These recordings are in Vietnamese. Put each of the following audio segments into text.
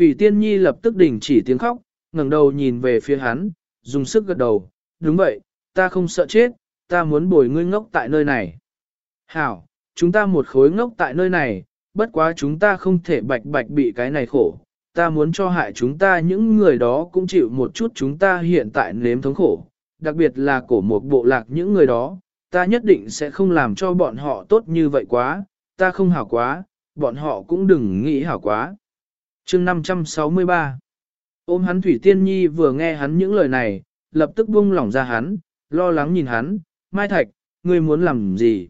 Thủy Tiên Nhi lập tức đình chỉ tiếng khóc, ngẩng đầu nhìn về phía hắn, dùng sức gật đầu, đúng vậy, ta không sợ chết, ta muốn bồi ngươi ngốc tại nơi này. Hảo, chúng ta một khối ngốc tại nơi này, bất quá chúng ta không thể bạch bạch bị cái này khổ, ta muốn cho hại chúng ta những người đó cũng chịu một chút chúng ta hiện tại nếm thống khổ, đặc biệt là cổ một bộ lạc những người đó, ta nhất định sẽ không làm cho bọn họ tốt như vậy quá, ta không hảo quá, bọn họ cũng đừng nghĩ hảo quá chương 563 Ôm hắn Thủy Tiên Nhi vừa nghe hắn những lời này, lập tức buông lỏng ra hắn, lo lắng nhìn hắn, Mai Thạch, ngươi muốn làm gì?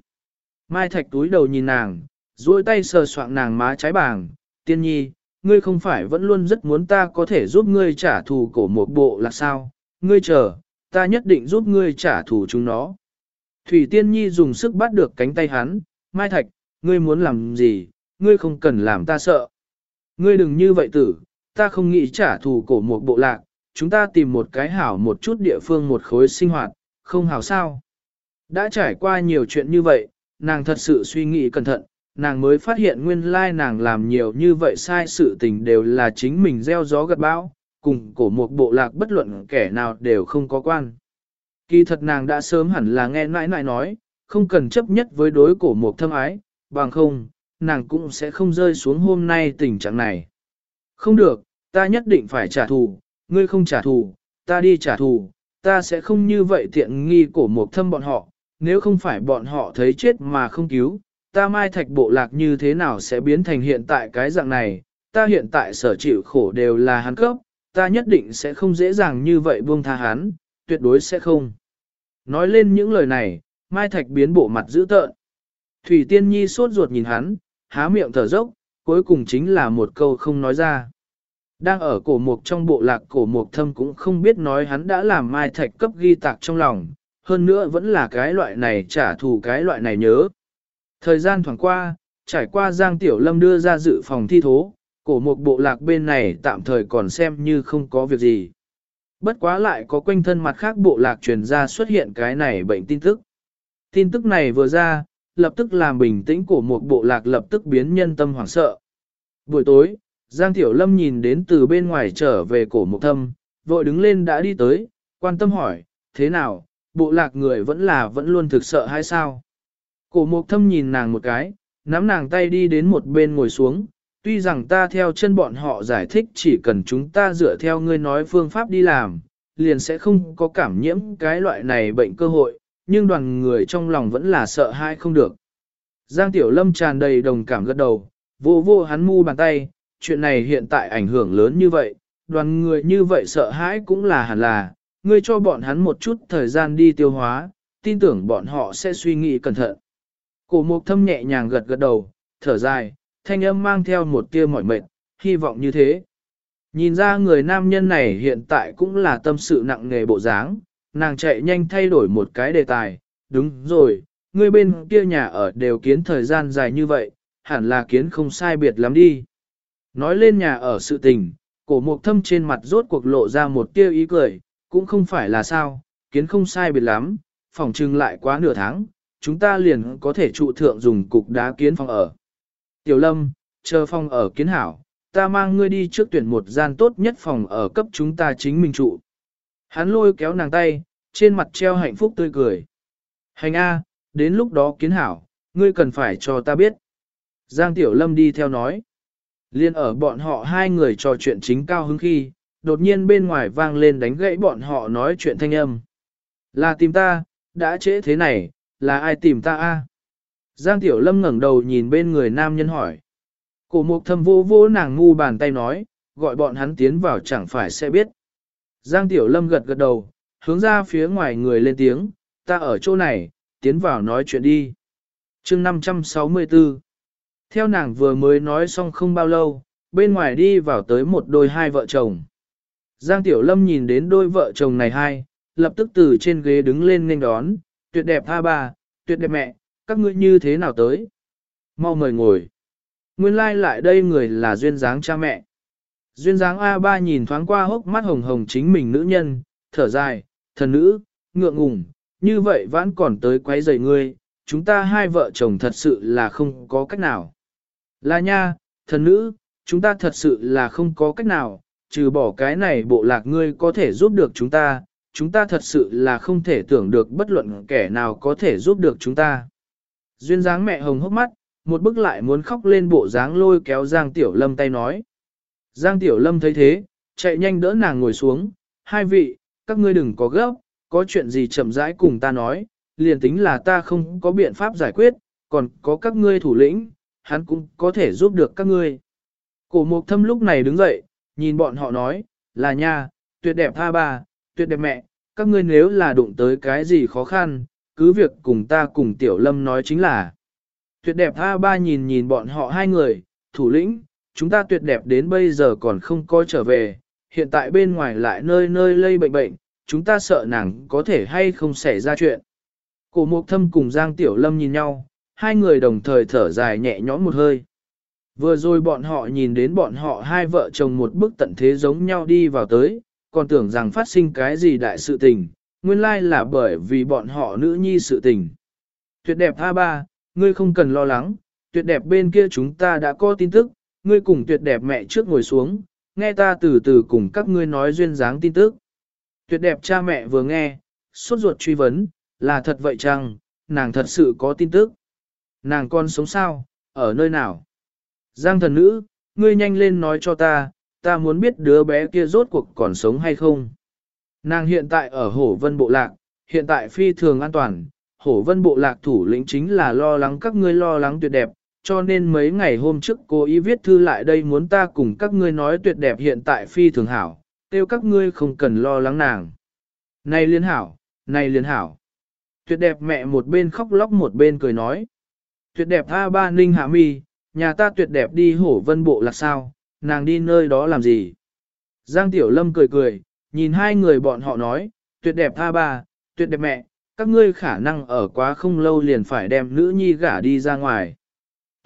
Mai Thạch túi đầu nhìn nàng, duỗi tay sờ soạng nàng má trái bàng, Tiên Nhi, ngươi không phải vẫn luôn rất muốn ta có thể giúp ngươi trả thù cổ một bộ là sao? Ngươi chờ, ta nhất định giúp ngươi trả thù chúng nó. Thủy Tiên Nhi dùng sức bắt được cánh tay hắn, Mai Thạch, ngươi muốn làm gì, ngươi không cần làm ta sợ. Ngươi đừng như vậy tử, ta không nghĩ trả thù cổ một bộ lạc, chúng ta tìm một cái hảo một chút địa phương một khối sinh hoạt, không hảo sao. Đã trải qua nhiều chuyện như vậy, nàng thật sự suy nghĩ cẩn thận, nàng mới phát hiện nguyên lai nàng làm nhiều như vậy sai sự tình đều là chính mình gieo gió gặt bão, cùng cổ một bộ lạc bất luận kẻ nào đều không có quan. Kỳ thật nàng đã sớm hẳn là nghe nãi nãi nói, không cần chấp nhất với đối cổ một thâm ái, bằng không, nàng cũng sẽ không rơi xuống hôm nay tình trạng này. Không được, ta nhất định phải trả thù, ngươi không trả thù, ta đi trả thù, ta sẽ không như vậy tiện nghi cổ một thâm bọn họ, nếu không phải bọn họ thấy chết mà không cứu, ta mai thạch bộ lạc như thế nào sẽ biến thành hiện tại cái dạng này, ta hiện tại sở chịu khổ đều là hắn cấp, ta nhất định sẽ không dễ dàng như vậy buông tha hắn, tuyệt đối sẽ không. Nói lên những lời này, Mai Thạch biến bộ mặt dữ tợn. Thủy Tiên Nhi sốt ruột nhìn hắn, há miệng thở dốc, cuối cùng chính là một câu không nói ra. Đang ở cổ mục trong bộ lạc cổ mục thâm cũng không biết nói hắn đã làm Mai Thạch cấp ghi tạc trong lòng, hơn nữa vẫn là cái loại này trả thù cái loại này nhớ. Thời gian thoảng qua, trải qua Giang Tiểu Lâm đưa ra dự phòng thi thố, cổ mục bộ lạc bên này tạm thời còn xem như không có việc gì. Bất quá lại có quanh thân mặt khác bộ lạc truyền ra xuất hiện cái này bệnh tin tức. Tin tức này vừa ra, lập tức làm bình tĩnh của một bộ lạc lập tức biến nhân tâm hoảng sợ. Buổi tối, Giang Tiểu Lâm nhìn đến từ bên ngoài trở về cổ mục thâm, vội đứng lên đã đi tới, quan tâm hỏi, thế nào, bộ lạc người vẫn là vẫn luôn thực sợ hay sao? Cổ mục thâm nhìn nàng một cái, nắm nàng tay đi đến một bên ngồi xuống, tuy rằng ta theo chân bọn họ giải thích chỉ cần chúng ta dựa theo ngươi nói phương pháp đi làm, liền sẽ không có cảm nhiễm cái loại này bệnh cơ hội, nhưng đoàn người trong lòng vẫn là sợ hãi không được. Giang Tiểu Lâm tràn đầy đồng cảm gật đầu, vô vô hắn mu bàn tay, chuyện này hiện tại ảnh hưởng lớn như vậy, đoàn người như vậy sợ hãi cũng là hẳn là, ngươi cho bọn hắn một chút thời gian đi tiêu hóa, tin tưởng bọn họ sẽ suy nghĩ cẩn thận. Cổ mục thâm nhẹ nhàng gật gật đầu, thở dài, thanh âm mang theo một tia mỏi mệt, hy vọng như thế. Nhìn ra người nam nhân này hiện tại cũng là tâm sự nặng nề bộ dáng, nàng chạy nhanh thay đổi một cái đề tài, đúng rồi, người bên kia nhà ở đều kiến thời gian dài như vậy, hẳn là kiến không sai biệt lắm đi. Nói lên nhà ở sự tình, cổ mục thâm trên mặt rốt cuộc lộ ra một tia ý cười, cũng không phải là sao, kiến không sai biệt lắm, phòng trưng lại quá nửa tháng, chúng ta liền có thể trụ thượng dùng cục đá kiến phòng ở. Tiểu lâm, chờ phòng ở kiến hảo, ta mang ngươi đi trước tuyển một gian tốt nhất phòng ở cấp chúng ta chính mình trụ. Hắn lôi kéo nàng tay, trên mặt treo hạnh phúc tươi cười. Hành A, đến lúc đó kiến hảo, ngươi cần phải cho ta biết. Giang Tiểu Lâm đi theo nói. Liên ở bọn họ hai người trò chuyện chính cao hứng khi, đột nhiên bên ngoài vang lên đánh gãy bọn họ nói chuyện thanh âm. Là tìm ta, đã trễ thế này, là ai tìm ta a? Giang Tiểu Lâm ngẩng đầu nhìn bên người nam nhân hỏi. Cổ mục thâm vô vô nàng ngu bàn tay nói, gọi bọn hắn tiến vào chẳng phải sẽ biết. Giang Tiểu Lâm gật gật đầu, hướng ra phía ngoài người lên tiếng, ta ở chỗ này, tiến vào nói chuyện đi. chương 564 Theo nàng vừa mới nói xong không bao lâu, bên ngoài đi vào tới một đôi hai vợ chồng. Giang Tiểu Lâm nhìn đến đôi vợ chồng này hai, lập tức từ trên ghế đứng lên nên đón, tuyệt đẹp tha bà, tuyệt đẹp mẹ, các ngươi như thế nào tới? Mau mời ngồi. Nguyên lai like lại đây người là duyên dáng cha mẹ. Duyên dáng A3 nhìn thoáng qua hốc mắt hồng hồng chính mình nữ nhân, thở dài, thần nữ, ngượng ngùng, như vậy vẫn còn tới quấy rầy ngươi, chúng ta hai vợ chồng thật sự là không có cách nào. Là nha, thần nữ, chúng ta thật sự là không có cách nào, trừ bỏ cái này bộ lạc ngươi có thể giúp được chúng ta, chúng ta thật sự là không thể tưởng được bất luận kẻ nào có thể giúp được chúng ta. Duyên dáng mẹ hồng hốc mắt, một bức lại muốn khóc lên bộ dáng lôi kéo Giang Tiểu Lâm tay nói. Giang Tiểu Lâm thấy thế, chạy nhanh đỡ nàng ngồi xuống, hai vị, các ngươi đừng có gấp, có chuyện gì chậm rãi cùng ta nói, liền tính là ta không có biện pháp giải quyết, còn có các ngươi thủ lĩnh, hắn cũng có thể giúp được các ngươi. Cổ mục thâm lúc này đứng dậy, nhìn bọn họ nói, là nha, tuyệt đẹp tha ba, tuyệt đẹp mẹ, các ngươi nếu là đụng tới cái gì khó khăn, cứ việc cùng ta cùng tiểu lâm nói chính là. Tuyệt đẹp tha ba nhìn nhìn bọn họ hai người, thủ lĩnh, chúng ta tuyệt đẹp đến bây giờ còn không coi trở về, hiện tại bên ngoài lại nơi nơi lây bệnh bệnh, chúng ta sợ nàng có thể hay không xảy ra chuyện. Cổ mục thâm cùng Giang Tiểu Lâm nhìn nhau, hai người đồng thời thở dài nhẹ nhõm một hơi. Vừa rồi bọn họ nhìn đến bọn họ hai vợ chồng một bức tận thế giống nhau đi vào tới, còn tưởng rằng phát sinh cái gì đại sự tình, nguyên lai là bởi vì bọn họ nữ nhi sự tình. Tuyệt đẹp A3, ngươi không cần lo lắng, tuyệt đẹp bên kia chúng ta đã có tin tức, ngươi cùng tuyệt đẹp mẹ trước ngồi xuống, nghe ta từ từ cùng các ngươi nói duyên dáng tin tức. Tuyệt đẹp cha mẹ vừa nghe, sốt ruột truy vấn, là thật vậy chăng, nàng thật sự có tin tức. Nàng con sống sao, ở nơi nào? Giang thần nữ, ngươi nhanh lên nói cho ta, ta muốn biết đứa bé kia rốt cuộc còn sống hay không. Nàng hiện tại ở Hổ Vân Bộ Lạc, hiện tại phi thường an toàn, Hổ Vân Bộ Lạc thủ lĩnh chính là lo lắng các ngươi lo lắng tuyệt đẹp, cho nên mấy ngày hôm trước cô ý viết thư lại đây muốn ta cùng các ngươi nói tuyệt đẹp hiện tại phi thường hảo, tiêu các ngươi không cần lo lắng nàng. Này liên hảo, này liên hảo. Tuyệt đẹp mẹ một bên khóc lóc một bên cười nói. Tuyệt đẹp A ba ninh hạ mi, nhà ta tuyệt đẹp đi hổ vân bộ là sao, nàng đi nơi đó làm gì? Giang Tiểu Lâm cười cười, nhìn hai người bọn họ nói, tuyệt đẹp A ba, tuyệt đẹp mẹ, các ngươi khả năng ở quá không lâu liền phải đem nữ nhi gả đi ra ngoài.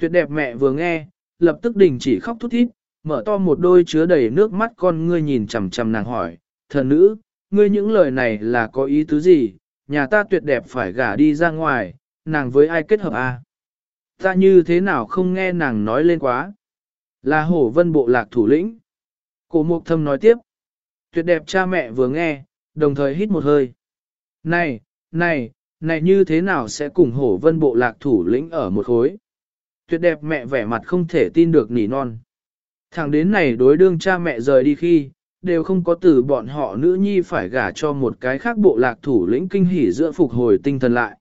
Tuyệt đẹp mẹ vừa nghe, lập tức đình chỉ khóc thút thít, mở to một đôi chứa đầy nước mắt con ngươi nhìn chằm chằm nàng hỏi, thần nữ, ngươi những lời này là có ý tứ gì, nhà ta tuyệt đẹp phải gả đi ra ngoài, nàng với ai kết hợp à? Ta như thế nào không nghe nàng nói lên quá? Là hổ vân bộ lạc thủ lĩnh. Cổ mục thâm nói tiếp. Tuyệt đẹp cha mẹ vừa nghe, đồng thời hít một hơi. Này, này, này như thế nào sẽ cùng hổ vân bộ lạc thủ lĩnh ở một khối? Tuyệt đẹp mẹ vẻ mặt không thể tin được nỉ non. Thẳng đến này đối đương cha mẹ rời đi khi, đều không có từ bọn họ nữ nhi phải gả cho một cái khác bộ lạc thủ lĩnh kinh hỉ giữa phục hồi tinh thần lại.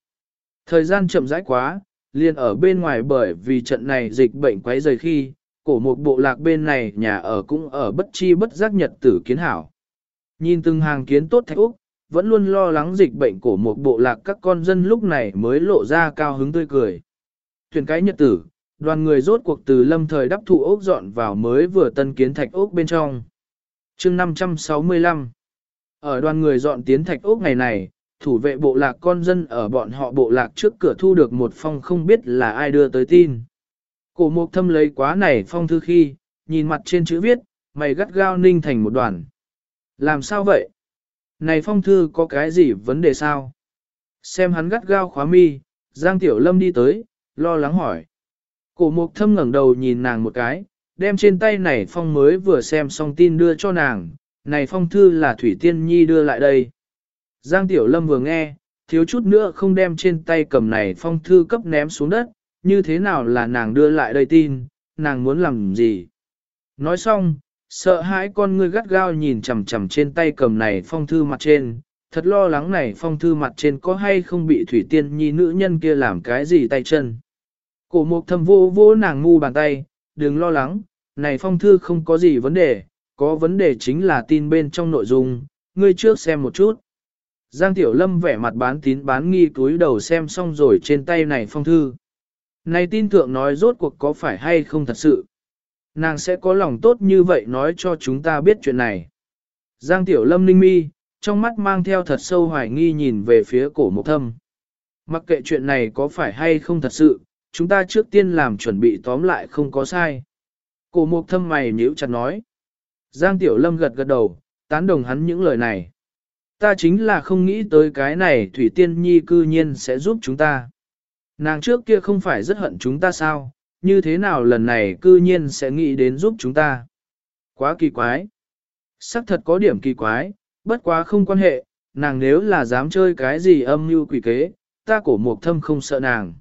Thời gian chậm rãi quá, liền ở bên ngoài bởi vì trận này dịch bệnh quấy rời khi, cổ một bộ lạc bên này nhà ở cũng ở bất chi bất giác nhật tử kiến hảo. Nhìn từng hàng kiến tốt thạch Úc, vẫn luôn lo lắng dịch bệnh của một bộ lạc các con dân lúc này mới lộ ra cao hứng tươi cười. Thuyền cái nhật tử, đoàn người rốt cuộc từ lâm thời đắp thụ ốc dọn vào mới vừa tân kiến thạch ốc bên trong. chương 565 Ở đoàn người dọn tiến thạch ốc ngày này, thủ vệ bộ lạc con dân ở bọn họ bộ lạc trước cửa thu được một phong không biết là ai đưa tới tin. Cổ mục thâm lấy quá này phong thư khi, nhìn mặt trên chữ viết, mày gắt gao ninh thành một đoàn. Làm sao vậy? Này phong thư có cái gì vấn đề sao? Xem hắn gắt gao khóa mi, Giang Tiểu Lâm đi tới, lo lắng hỏi. Cổ mục thâm ngẩng đầu nhìn nàng một cái, đem trên tay này phong mới vừa xem xong tin đưa cho nàng, này phong thư là Thủy Tiên Nhi đưa lại đây. Giang Tiểu Lâm vừa nghe, thiếu chút nữa không đem trên tay cầm này phong thư cấp ném xuống đất, như thế nào là nàng đưa lại đây tin, nàng muốn làm gì. Nói xong, sợ hãi con ngươi gắt gao nhìn chằm chằm trên tay cầm này phong thư mặt trên, thật lo lắng này phong thư mặt trên có hay không bị Thủy Tiên Nhi nữ nhân kia làm cái gì tay chân. Cổ mục thâm vô vô nàng ngu bàn tay, đừng lo lắng, này phong thư không có gì vấn đề, có vấn đề chính là tin bên trong nội dung, ngươi trước xem một chút. Giang Tiểu Lâm vẻ mặt bán tín bán nghi túi đầu xem xong rồi trên tay này phong thư. Này tin thượng nói rốt cuộc có phải hay không thật sự. Nàng sẽ có lòng tốt như vậy nói cho chúng ta biết chuyện này. Giang Tiểu Lâm ninh mi, trong mắt mang theo thật sâu hoài nghi nhìn về phía cổ mục thâm. Mặc kệ chuyện này có phải hay không thật sự, chúng ta trước tiên làm chuẩn bị tóm lại không có sai. Cổ mục thâm mày nhíu chặt nói. Giang Tiểu Lâm gật gật đầu, tán đồng hắn những lời này. Ta chính là không nghĩ tới cái này Thủy Tiên Nhi cư nhiên sẽ giúp chúng ta. Nàng trước kia không phải rất hận chúng ta sao, như thế nào lần này cư nhiên sẽ nghĩ đến giúp chúng ta. Quá kỳ quái. Sắc thật có điểm kỳ quái, bất quá không quan hệ, nàng nếu là dám chơi cái gì âm mưu quỷ kế, ta cổ mục thâm không sợ nàng.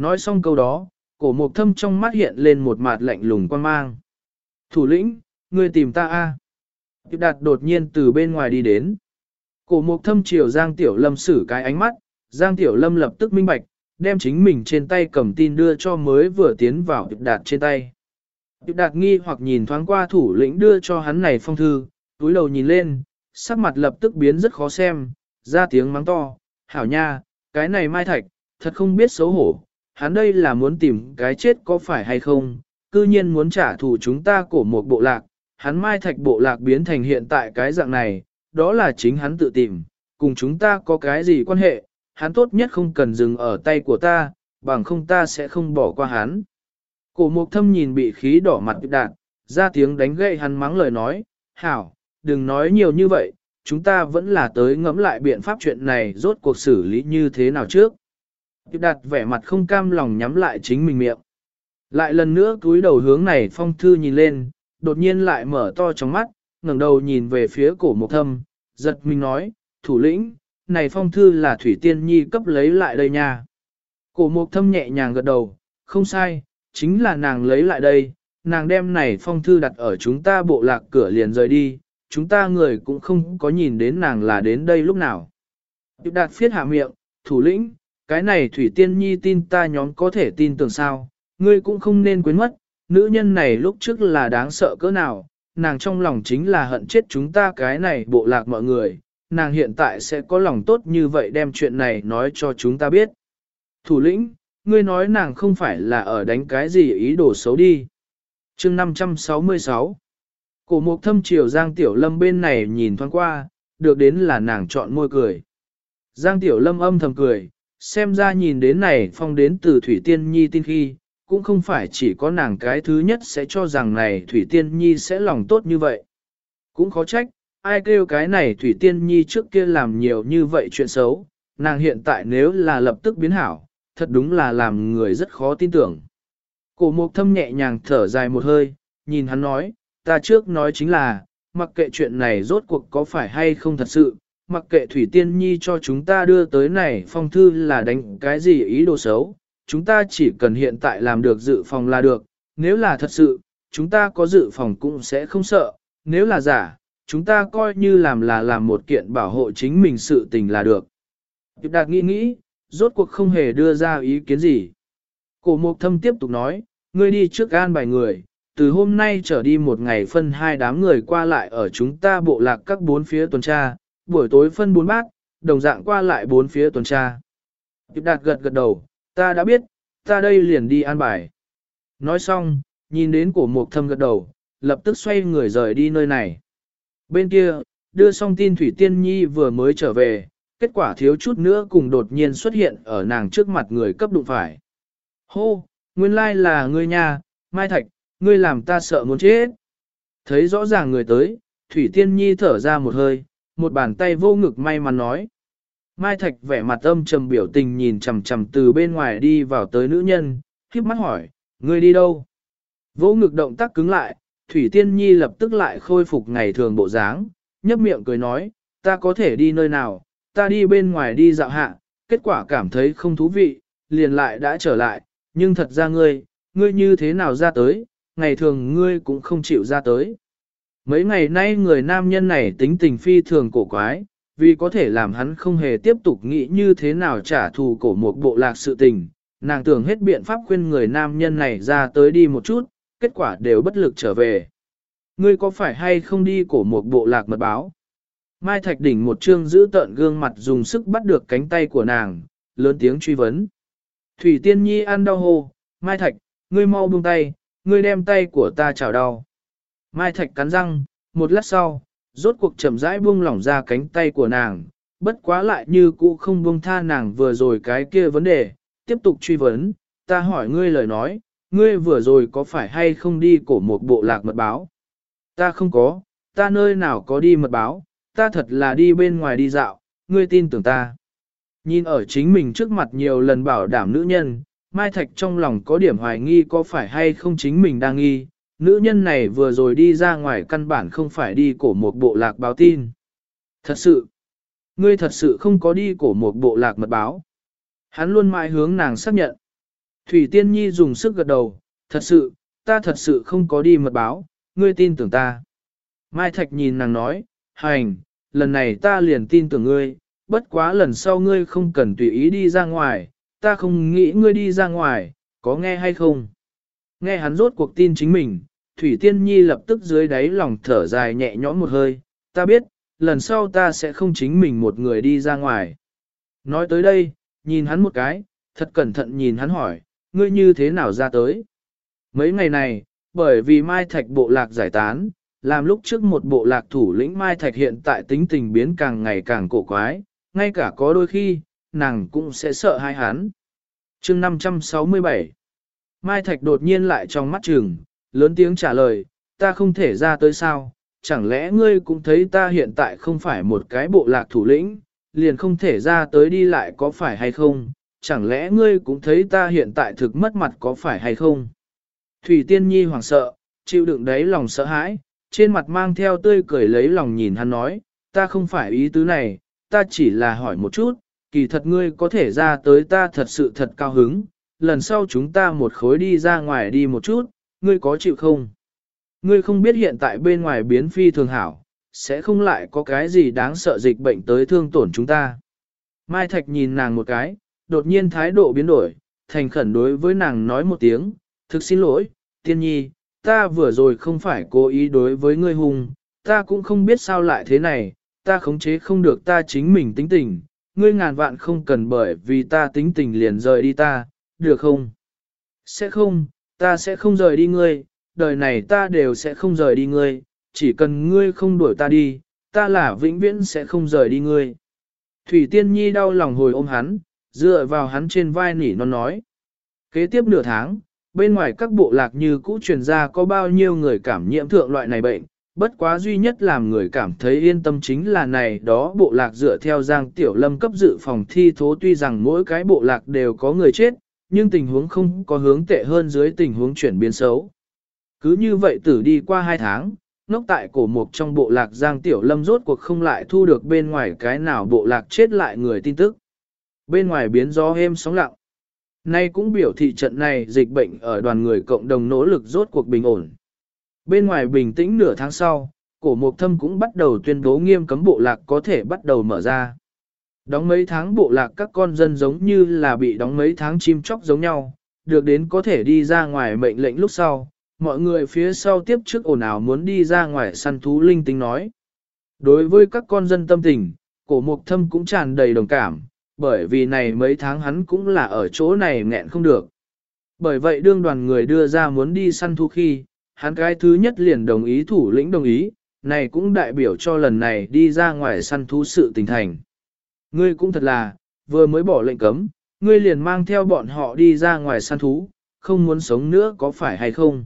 Nói xong câu đó, cổ mục thâm trong mắt hiện lên một mặt lạnh lùng quan mang. Thủ lĩnh, ngươi tìm ta a? À? Đạt đột nhiên từ bên ngoài đi đến. Cổ mục thâm chiều Giang Tiểu Lâm xử cái ánh mắt, Giang Tiểu Lâm lập tức minh bạch, đem chính mình trên tay cầm tin đưa cho mới vừa tiến vào Điệp Đạt trên tay. Điệp Đạt nghi hoặc nhìn thoáng qua thủ lĩnh đưa cho hắn này phong thư, túi đầu nhìn lên, sắc mặt lập tức biến rất khó xem, ra tiếng mắng to, hảo nha, cái này mai thạch, thật không biết xấu hổ, hắn đây là muốn tìm cái chết có phải hay không, cư nhiên muốn trả thù chúng ta cổ một bộ lạc, hắn mai thạch bộ lạc biến thành hiện tại cái dạng này, đó là chính hắn tự tìm, cùng chúng ta có cái gì quan hệ, hắn tốt nhất không cần dừng ở tay của ta, bằng không ta sẽ không bỏ qua hắn. Cổ mục thâm nhìn bị khí đỏ mặt đạn, ra tiếng đánh gậy hắn mắng lời nói, hảo, đừng nói nhiều như vậy, chúng ta vẫn là tới ngẫm lại biện pháp chuyện này rốt cuộc xử lý như thế nào trước. Tiếp đạt vẻ mặt không cam lòng nhắm lại chính mình miệng. Lại lần nữa cúi đầu hướng này phong thư nhìn lên, đột nhiên lại mở to trong mắt, ngẩng đầu nhìn về phía cổ mục thâm, giật mình nói, thủ lĩnh, này phong thư là Thủy Tiên Nhi cấp lấy lại đây nha. Cổ mục thâm nhẹ nhàng gật đầu, không sai, chính là nàng lấy lại đây, nàng đem này phong thư đặt ở chúng ta bộ lạc cửa liền rời đi, chúng ta người cũng không có nhìn đến nàng là đến đây lúc nào. Điệp đạt phiết hạ miệng, thủ lĩnh, cái này Thủy Tiên Nhi tin ta nhóm có thể tin tưởng sao, ngươi cũng không nên quên mất, nữ nhân này lúc trước là đáng sợ cỡ nào, nàng trong lòng chính là hận chết chúng ta cái này bộ lạc mọi người, nàng hiện tại sẽ có lòng tốt như vậy đem chuyện này nói cho chúng ta biết. Thủ lĩnh, ngươi nói nàng không phải là ở đánh cái gì ý đồ xấu đi. chương 566 Cổ mục thâm triều Giang Tiểu Lâm bên này nhìn thoáng qua, được đến là nàng chọn môi cười. Giang Tiểu Lâm âm thầm cười, xem ra nhìn đến này phong đến từ Thủy Tiên Nhi tin khi, cũng không phải chỉ có nàng cái thứ nhất sẽ cho rằng này Thủy Tiên Nhi sẽ lòng tốt như vậy. Cũng khó trách, ai kêu cái này Thủy Tiên Nhi trước kia làm nhiều như vậy chuyện xấu, nàng hiện tại nếu là lập tức biến hảo, thật đúng là làm người rất khó tin tưởng. Cổ mục thâm nhẹ nhàng thở dài một hơi, nhìn hắn nói, ta trước nói chính là, mặc kệ chuyện này rốt cuộc có phải hay không thật sự, mặc kệ Thủy Tiên Nhi cho chúng ta đưa tới này phong thư là đánh cái gì ý đồ xấu, chúng ta chỉ cần hiện tại làm được dự phòng là được, nếu là thật sự, chúng ta có dự phòng cũng sẽ không sợ, nếu là giả, chúng ta coi như làm là làm một kiện bảo hộ chính mình sự tình là được. Điệp đạt nghĩ nghĩ, rốt cuộc không hề đưa ra ý kiến gì. Cổ mục thâm tiếp tục nói, ngươi đi trước an bài người, từ hôm nay trở đi một ngày phân hai đám người qua lại ở chúng ta bộ lạc các bốn phía tuần tra, buổi tối phân bốn bát, đồng dạng qua lại bốn phía tuần tra. Tiệp đạt gật gật đầu, ta đã biết, ta đây liền đi an bài. Nói xong, nhìn đến cổ mục thâm gật đầu, lập tức xoay người rời đi nơi này. Bên kia, đưa xong tin Thủy Tiên Nhi vừa mới trở về, kết quả thiếu chút nữa cùng đột nhiên xuất hiện ở nàng trước mặt người cấp đụng phải. Hô, nguyên lai là ngươi nha, Mai Thạch, ngươi làm ta sợ muốn chết. Thấy rõ ràng người tới, Thủy Tiên Nhi thở ra một hơi, một bàn tay vô ngực may mắn nói. Mai Thạch vẻ mặt âm trầm biểu tình nhìn chằm chằm từ bên ngoài đi vào tới nữ nhân, khiếp mắt hỏi, ngươi đi đâu? Vô ngực động tác cứng lại, Thủy Tiên Nhi lập tức lại khôi phục ngày thường bộ dáng, nhấp miệng cười nói, ta có thể đi nơi nào, ta đi bên ngoài đi dạo hạ, kết quả cảm thấy không thú vị, liền lại đã trở lại, nhưng thật ra ngươi, ngươi như thế nào ra tới, ngày thường ngươi cũng không chịu ra tới. Mấy ngày nay người nam nhân này tính tình phi thường cổ quái, vì có thể làm hắn không hề tiếp tục nghĩ như thế nào trả thù cổ một bộ lạc sự tình, nàng tưởng hết biện pháp khuyên người nam nhân này ra tới đi một chút, kết quả đều bất lực trở về. Ngươi có phải hay không đi cổ một bộ lạc mật báo? Mai Thạch Đỉnh một trương giữ tợn gương mặt dùng sức bắt được cánh tay của nàng, lớn tiếng truy vấn. Thủy Tiên Nhi ăn đau hô, Mai Thạch, ngươi mau buông tay, ngươi đem tay của ta chào đau. Mai Thạch cắn răng, một lát sau, rốt cuộc chậm rãi buông lỏng ra cánh tay của nàng, bất quá lại như cũ không buông tha nàng vừa rồi cái kia vấn đề, tiếp tục truy vấn, ta hỏi ngươi lời nói, ngươi vừa rồi có phải hay không đi cổ một bộ lạc mật báo? Ta không có, ta nơi nào có đi mật báo, ta thật là đi bên ngoài đi dạo, ngươi tin tưởng ta. Nhìn ở chính mình trước mặt nhiều lần bảo đảm nữ nhân, Mai Thạch trong lòng có điểm hoài nghi có phải hay không chính mình đang nghi, nữ nhân này vừa rồi đi ra ngoài căn bản không phải đi cổ một bộ lạc báo tin. Thật sự, ngươi thật sự không có đi cổ một bộ lạc mật báo. Hắn luôn mãi hướng nàng xác nhận. Thủy Tiên Nhi dùng sức gật đầu, thật sự, ta thật sự không có đi mật báo, ngươi tin tưởng ta. Mai Thạch nhìn nàng nói, hành, lần này ta liền tin tưởng ngươi, bất quá lần sau ngươi không cần tùy ý đi ra ngoài, ta không nghĩ ngươi đi ra ngoài, có nghe hay không? Nghe hắn rốt cuộc tin chính mình, Thủy Tiên Nhi lập tức dưới đáy lòng thở dài nhẹ nhõm một hơi, ta biết, lần sau ta sẽ không chính mình một người đi ra ngoài. Nói tới đây, nhìn hắn một cái, thật cẩn thận nhìn hắn hỏi, ngươi như thế nào ra tới? Mấy ngày này, bởi vì Mai Thạch bộ lạc giải tán, làm lúc trước một bộ lạc thủ lĩnh Mai Thạch hiện tại tính tình biến càng ngày càng cổ quái, ngay cả có đôi khi, nàng cũng sẽ sợ hai hắn. chương 567 Mai Thạch đột nhiên lại trong mắt trường, lớn tiếng trả lời, ta không thể ra tới sao, chẳng lẽ ngươi cũng thấy ta hiện tại không phải một cái bộ lạc thủ lĩnh, liền không thể ra tới đi lại có phải hay không, chẳng lẽ ngươi cũng thấy ta hiện tại thực mất mặt có phải hay không. Thủy Tiên Nhi hoảng sợ, chịu đựng đấy lòng sợ hãi, trên mặt mang theo tươi cười lấy lòng nhìn hắn nói, ta không phải ý tứ này, ta chỉ là hỏi một chút, kỳ thật ngươi có thể ra tới ta thật sự thật cao hứng, lần sau chúng ta một khối đi ra ngoài đi một chút, ngươi có chịu không? Ngươi không biết hiện tại bên ngoài biến phi thường hảo, sẽ không lại có cái gì đáng sợ dịch bệnh tới thương tổn chúng ta. Mai Thạch nhìn nàng một cái, đột nhiên thái độ biến đổi, thành khẩn đối với nàng nói một tiếng, thực xin lỗi, tiên nhi, ta vừa rồi không phải cố ý đối với ngươi hùng, ta cũng không biết sao lại thế này, ta khống chế không được ta chính mình tính tình, ngươi ngàn vạn không cần bởi vì ta tính tình liền rời đi ta, được không? Sẽ không, ta sẽ không rời đi ngươi, đời này ta đều sẽ không rời đi ngươi, chỉ cần ngươi không đuổi ta đi, ta là vĩnh viễn sẽ không rời đi ngươi. Thủy Tiên Nhi đau lòng hồi ôm hắn, dựa vào hắn trên vai nỉ non nói. Kế tiếp nửa tháng, bên ngoài các bộ lạc như cũ truyền ra có bao nhiêu người cảm nhiễm thượng loại này bệnh, bất quá duy nhất làm người cảm thấy yên tâm chính là này đó bộ lạc dựa theo Giang Tiểu Lâm cấp dự phòng thi thố tuy rằng mỗi cái bộ lạc đều có người chết, nhưng tình huống không có hướng tệ hơn dưới tình huống chuyển biến xấu. Cứ như vậy tử đi qua hai tháng, ngốc tại cổ mục trong bộ lạc Giang Tiểu Lâm rốt cuộc không lại thu được bên ngoài cái nào bộ lạc chết lại người tin tức. Bên ngoài biến gió êm sóng lặng. Nay cũng biểu thị trận này dịch bệnh ở đoàn người cộng đồng nỗ lực rốt cuộc bình ổn. Bên ngoài bình tĩnh nửa tháng sau, cổ mục thâm cũng bắt đầu tuyên bố nghiêm cấm bộ lạc có thể bắt đầu mở ra. Đóng mấy tháng bộ lạc các con dân giống như là bị đóng mấy tháng chim chóc giống nhau, được đến có thể đi ra ngoài mệnh lệnh lúc sau, mọi người phía sau tiếp trước ồn ào muốn đi ra ngoài săn thú linh tinh nói. Đối với các con dân tâm tình, cổ mục thâm cũng tràn đầy đồng cảm, bởi vì này mấy tháng hắn cũng là ở chỗ này nghẹn không được. Bởi vậy đương đoàn người đưa ra muốn đi săn thú khi, hắn cái thứ nhất liền đồng ý thủ lĩnh đồng ý, này cũng đại biểu cho lần này đi ra ngoài săn thú sự tình thành. Ngươi cũng thật là, vừa mới bỏ lệnh cấm, ngươi liền mang theo bọn họ đi ra ngoài săn thú, không muốn sống nữa có phải hay không?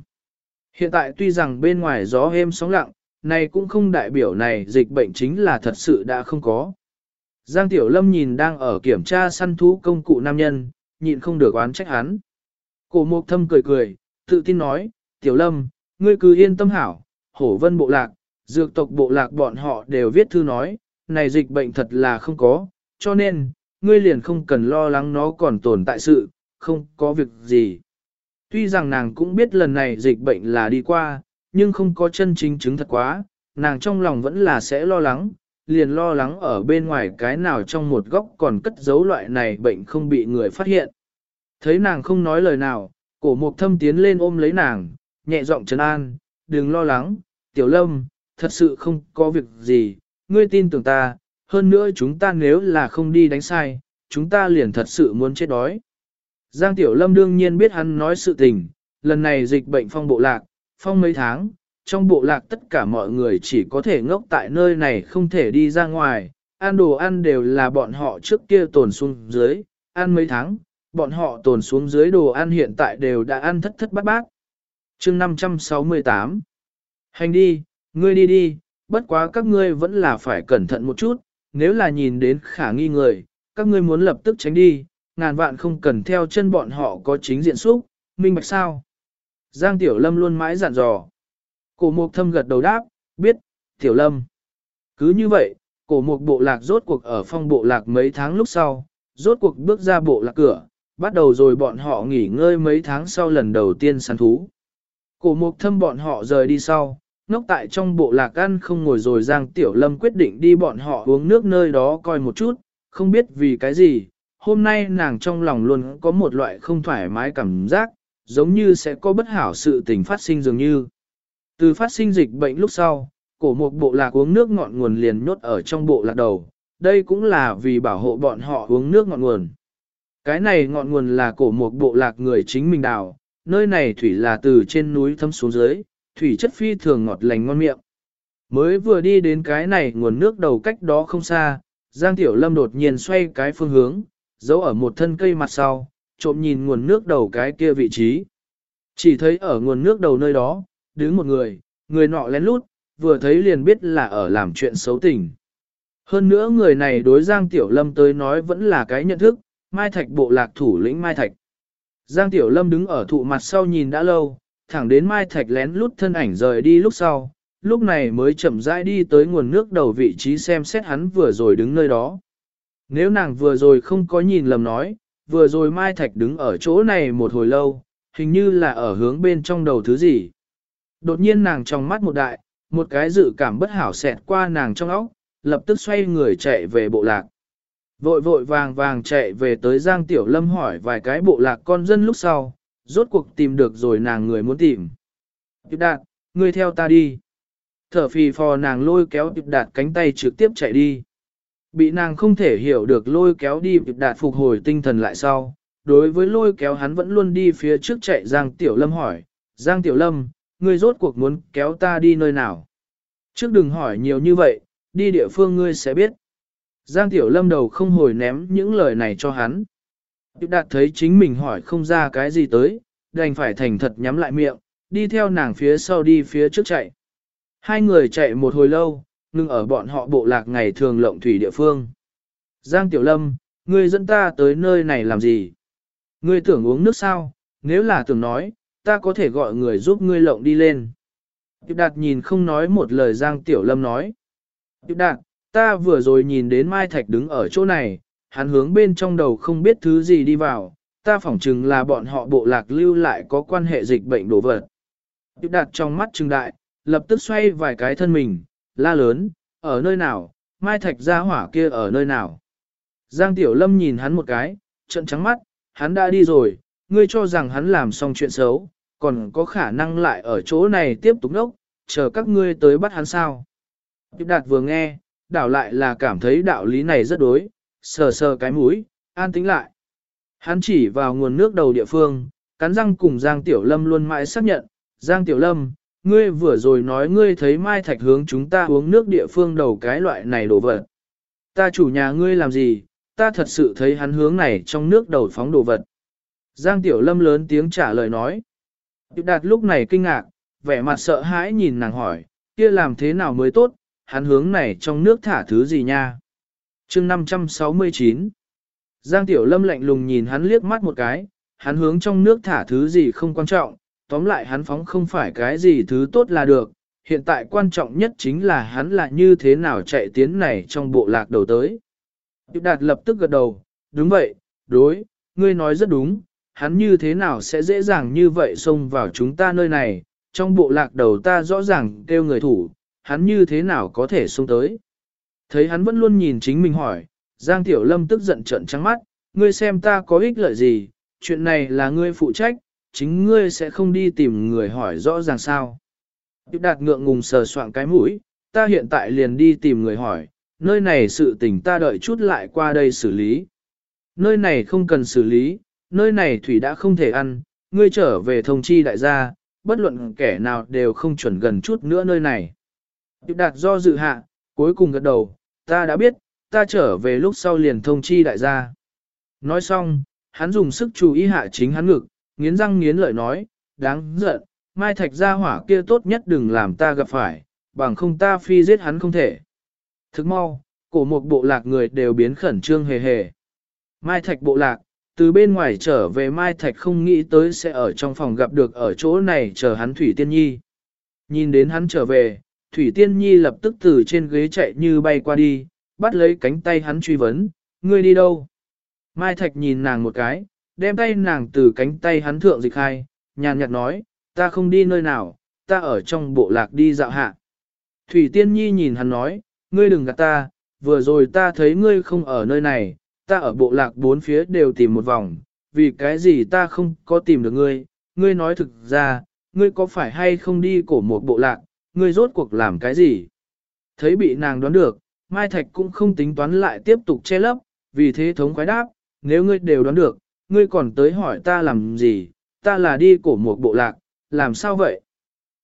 Hiện tại tuy rằng bên ngoài gió êm sóng lặng, này cũng không đại biểu này dịch bệnh chính là thật sự đã không có. Giang Tiểu Lâm nhìn đang ở kiểm tra săn thú công cụ nam nhân, nhịn không được oán trách hắn. Cổ mục thâm cười cười, tự tin nói, Tiểu Lâm, ngươi cứ yên tâm hảo, hổ vân bộ lạc, dược tộc bộ lạc bọn họ đều viết thư nói, này dịch bệnh thật là không có, cho nên, ngươi liền không cần lo lắng nó còn tồn tại sự, không có việc gì. Tuy rằng nàng cũng biết lần này dịch bệnh là đi qua, nhưng không có chân chính chứng thật quá, nàng trong lòng vẫn là sẽ lo lắng, liền lo lắng ở bên ngoài cái nào trong một góc còn cất giấu loại này bệnh không bị người phát hiện. Thấy nàng không nói lời nào, cổ mục thâm tiến lên ôm lấy nàng, nhẹ giọng trấn an, đừng lo lắng, tiểu lâm, thật sự không có việc gì, ngươi tin tưởng ta, hơn nữa chúng ta nếu là không đi đánh sai, chúng ta liền thật sự muốn chết đói. Giang Tiểu Lâm đương nhiên biết hắn nói sự tình, lần này dịch bệnh phong bộ lạc, phong mấy tháng, trong bộ lạc tất cả mọi người chỉ có thể ngốc tại nơi này không thể đi ra ngoài, ăn đồ ăn đều là bọn họ trước kia tồn xuống dưới, ăn mấy tháng, bọn họ tồn xuống dưới đồ ăn hiện tại đều đã ăn thất thất bát bát. chương 568 Hành đi, ngươi đi đi, bất quá các ngươi vẫn là phải cẩn thận một chút, nếu là nhìn đến khả nghi người, các ngươi muốn lập tức tránh đi, ngàn vạn không cần theo chân bọn họ có chính diện xúc, minh bạch sao. Giang Tiểu Lâm luôn mãi dặn dò. Cổ mục thâm gật đầu đáp, biết, Tiểu Lâm. Cứ như vậy, cổ mục bộ lạc rốt cuộc ở phong bộ lạc mấy tháng lúc sau, rốt cuộc bước ra bộ lạc cửa, bắt đầu rồi bọn họ nghỉ ngơi mấy tháng sau lần đầu tiên săn thú. Cổ mục thâm bọn họ rời đi sau, ngốc tại trong bộ lạc ăn không ngồi rồi Giang Tiểu Lâm quyết định đi bọn họ uống nước nơi đó coi một chút, không biết vì cái gì, hôm nay nàng trong lòng luôn có một loại không thoải mái cảm giác, giống như sẽ có bất hảo sự tình phát sinh dường như. Từ phát sinh dịch bệnh lúc sau, cổ một bộ lạc uống nước ngọn nguồn liền nhốt ở trong bộ lạc đầu, đây cũng là vì bảo hộ bọn họ uống nước ngọn nguồn. Cái này ngọn nguồn là cổ một bộ lạc người chính mình đào, nơi này thủy là từ trên núi thấm xuống dưới, thủy chất phi thường ngọt lành ngon miệng. Mới vừa đi đến cái này nguồn nước đầu cách đó không xa, Giang Tiểu Lâm đột nhiên xoay cái phương hướng, giấu ở một thân cây mặt sau, trộm nhìn nguồn nước đầu cái kia vị trí. Chỉ thấy ở nguồn nước đầu nơi đó, đứng một người, người nọ lén lút, vừa thấy liền biết là ở làm chuyện xấu tình. Hơn nữa người này đối Giang Tiểu Lâm tới nói vẫn là cái nhận thức, Mai Thạch bộ lạc thủ lĩnh Mai Thạch. Giang Tiểu Lâm đứng ở thụ mặt sau nhìn đã lâu, thẳng đến Mai Thạch lén lút thân ảnh rời đi lúc sau, lúc này mới chậm rãi đi tới nguồn nước đầu vị trí xem xét hắn vừa rồi đứng nơi đó. Nếu nàng vừa rồi không có nhìn lầm nói, vừa rồi Mai Thạch đứng ở chỗ này một hồi lâu, hình như là ở hướng bên trong đầu thứ gì. Đột nhiên nàng trong mắt một đại, một cái dự cảm bất hảo xẹt qua nàng trong óc, lập tức xoay người chạy về bộ lạc. Vội vội vàng vàng chạy về tới Giang Tiểu Lâm hỏi vài cái bộ lạc con dân lúc sau, rốt cuộc tìm được rồi nàng người muốn tìm. Tiếp đạt, ngươi theo ta đi. Thở phì phò nàng lôi kéo tiếp đạt cánh tay trực tiếp chạy đi. Bị nàng không thể hiểu được lôi kéo đi tiếp đạt phục hồi tinh thần lại sau. Đối với lôi kéo hắn vẫn luôn đi phía trước chạy Giang Tiểu Lâm hỏi, Giang Tiểu Lâm, ngươi rốt cuộc muốn kéo ta đi nơi nào? Trước đừng hỏi nhiều như vậy, đi địa phương ngươi sẽ biết. Giang Tiểu Lâm đầu không hồi ném những lời này cho hắn. Điệp đạt thấy chính mình hỏi không ra cái gì tới, đành phải thành thật nhắm lại miệng, đi theo nàng phía sau đi phía trước chạy. Hai người chạy một hồi lâu, ngừng ở bọn họ bộ lạc ngày thường lộng thủy địa phương. Giang Tiểu Lâm, ngươi dẫn ta tới nơi này làm gì? Ngươi tưởng uống nước sao? Nếu là tưởng nói, ta có thể gọi người giúp ngươi lộng đi lên. Điệp đạt nhìn không nói một lời Giang Tiểu Lâm nói. Điệp đạt, ta vừa rồi nhìn đến Mai Thạch đứng ở chỗ này, hắn hướng bên trong đầu không biết thứ gì đi vào, ta phỏng chừng là bọn họ bộ lạc lưu lại có quan hệ dịch bệnh đổ vật. Điệp đạt trong mắt trừng đại, lập tức xoay vài cái thân mình, la lớn, ở nơi nào, Mai Thạch ra hỏa kia ở nơi nào. Giang Tiểu Lâm nhìn hắn một cái, trận trắng mắt, hắn đã đi rồi, ngươi cho rằng hắn làm xong chuyện xấu, còn có khả năng lại ở chỗ này tiếp tục nốc, chờ các ngươi tới bắt hắn sao. Điệp đạt vừa nghe, đảo lại là cảm thấy đạo lý này rất đối, sờ sờ cái mũi, an tĩnh lại. Hắn chỉ vào nguồn nước đầu địa phương, cắn răng cùng Giang Tiểu Lâm luôn mãi xác nhận, Giang Tiểu Lâm, ngươi vừa rồi nói ngươi thấy Mai Thạch hướng chúng ta uống nước địa phương đầu cái loại này đổ vật. Ta chủ nhà ngươi làm gì, ta thật sự thấy hắn hướng này trong nước đầu phóng đồ vật. Giang Tiểu Lâm lớn tiếng trả lời nói. Điệp đạt lúc này kinh ngạc, vẻ mặt sợ hãi nhìn nàng hỏi, kia làm thế nào mới tốt, hắn hướng này trong nước thả thứ gì nha chương 569 Giang Tiểu Lâm lạnh lùng nhìn hắn liếc mắt một cái, hắn hướng trong nước thả thứ gì không quan trọng, tóm lại hắn phóng không phải cái gì thứ tốt là được, hiện tại quan trọng nhất chính là hắn là như thế nào chạy tiến này trong bộ lạc đầu tới. Điệp đạt lập tức gật đầu, đúng vậy, đối, ngươi nói rất đúng, hắn như thế nào sẽ dễ dàng như vậy xông vào chúng ta nơi này, trong bộ lạc đầu ta rõ ràng kêu người thủ, hắn như thế nào có thể xông tới. Thấy hắn vẫn luôn nhìn chính mình hỏi, Giang Tiểu Lâm tức giận trợn trắng mắt, ngươi xem ta có ích lợi gì, chuyện này là ngươi phụ trách, chính ngươi sẽ không đi tìm người hỏi rõ ràng sao. Điệp đạt ngượng ngùng sờ soạn cái mũi, ta hiện tại liền đi tìm người hỏi, nơi này sự tình ta đợi chút lại qua đây xử lý. Nơi này không cần xử lý, nơi này thủy đã không thể ăn, ngươi trở về thông chi đại gia, bất luận kẻ nào đều không chuẩn gần chút nữa nơi này. Điệp đạt do dự hạ, cuối cùng gật đầu, ta đã biết, ta trở về lúc sau liền thông chi đại gia. Nói xong, hắn dùng sức chú ý hạ chính hắn ngực, nghiến răng nghiến lợi nói, đáng giận, mai thạch gia hỏa kia tốt nhất đừng làm ta gặp phải, bằng không ta phi giết hắn không thể. Thức mau, cổ một bộ lạc người đều biến khẩn trương hề hề. Mai thạch bộ lạc, từ bên ngoài trở về Mai Thạch không nghĩ tới sẽ ở trong phòng gặp được ở chỗ này chờ hắn Thủy Tiên Nhi. Nhìn đến hắn trở về, Thủy Tiên Nhi lập tức từ trên ghế chạy như bay qua đi, bắt lấy cánh tay hắn truy vấn, ngươi đi đâu? Mai Thạch nhìn nàng một cái, đem tay nàng từ cánh tay hắn thượng dịch hai, nhàn nhạt nói, ta không đi nơi nào, ta ở trong bộ lạc đi dạo hạ. Thủy Tiên Nhi nhìn hắn nói, ngươi đừng gạt ta, vừa rồi ta thấy ngươi không ở nơi này, ta ở bộ lạc bốn phía đều tìm một vòng, vì cái gì ta không có tìm được ngươi, ngươi nói thực ra, ngươi có phải hay không đi cổ một bộ lạc, ngươi rốt cuộc làm cái gì? Thấy bị nàng đoán được, Mai Thạch cũng không tính toán lại tiếp tục che lấp, vì thế thống khoái đáp, nếu ngươi đều đoán được, ngươi còn tới hỏi ta làm gì, ta là đi cổ một bộ lạc, làm sao vậy?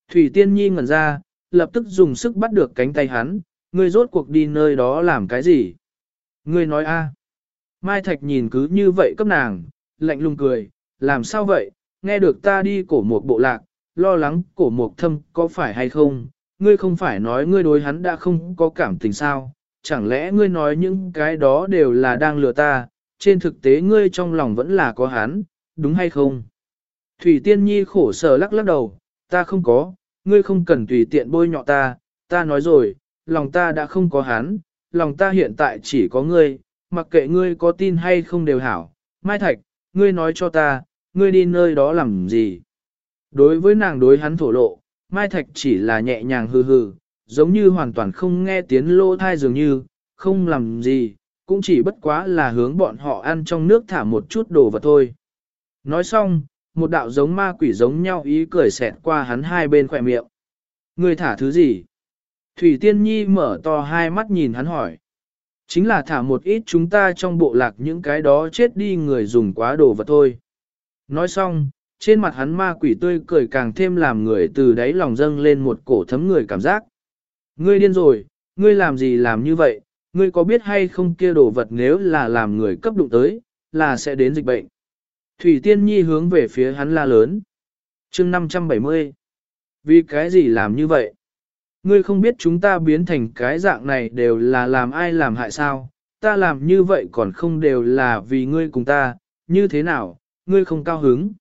Thủy Tiên Nhi ngẩn ra, lập tức dùng sức bắt được cánh tay hắn, ngươi rốt cuộc đi nơi đó làm cái gì? Ngươi nói a? Mai Thạch nhìn cứ như vậy cấp nàng, lạnh lùng cười, làm sao vậy, nghe được ta đi cổ một bộ lạc, lo lắng cổ một thâm có phải hay không, ngươi không phải nói ngươi đối hắn đã không có cảm tình sao, chẳng lẽ ngươi nói những cái đó đều là đang lừa ta, trên thực tế ngươi trong lòng vẫn là có hắn, đúng hay không? Thủy Tiên Nhi khổ sở lắc lắc đầu, ta không có, ngươi không cần tùy tiện bôi nhọ ta, ta nói rồi, lòng ta đã không có hắn, lòng ta hiện tại chỉ có ngươi, mặc kệ ngươi có tin hay không đều hảo. Mai Thạch, ngươi nói cho ta, ngươi đi nơi đó làm gì? Đối với nàng đối hắn thổ lộ, Mai Thạch chỉ là nhẹ nhàng hừ hừ, giống như hoàn toàn không nghe tiếng lô thai dường như, không làm gì, cũng chỉ bất quá là hướng bọn họ ăn trong nước thả một chút đồ vật thôi. Nói xong, một đạo giống ma quỷ giống nhau ý cười xẹt qua hắn hai bên khỏe miệng. Người thả thứ gì? Thủy Tiên Nhi mở to hai mắt nhìn hắn hỏi. Chính là thả một ít chúng ta trong bộ lạc những cái đó chết đi người dùng quá đồ vật thôi. Nói xong, trên mặt hắn ma quỷ tươi cười càng thêm làm người từ đáy lòng dâng lên một cổ thấm người cảm giác. Ngươi điên rồi, ngươi làm gì làm như vậy, ngươi có biết hay không kia đồ vật nếu là làm người cấp đụng tới, là sẽ đến dịch bệnh. Thủy Tiên Nhi hướng về phía hắn la lớn. chương 570. Vì cái gì làm như vậy? Ngươi không biết chúng ta biến thành cái dạng này đều là làm ai làm hại sao? Ta làm như vậy còn không đều là vì ngươi cùng ta, như thế nào, ngươi không cao hứng?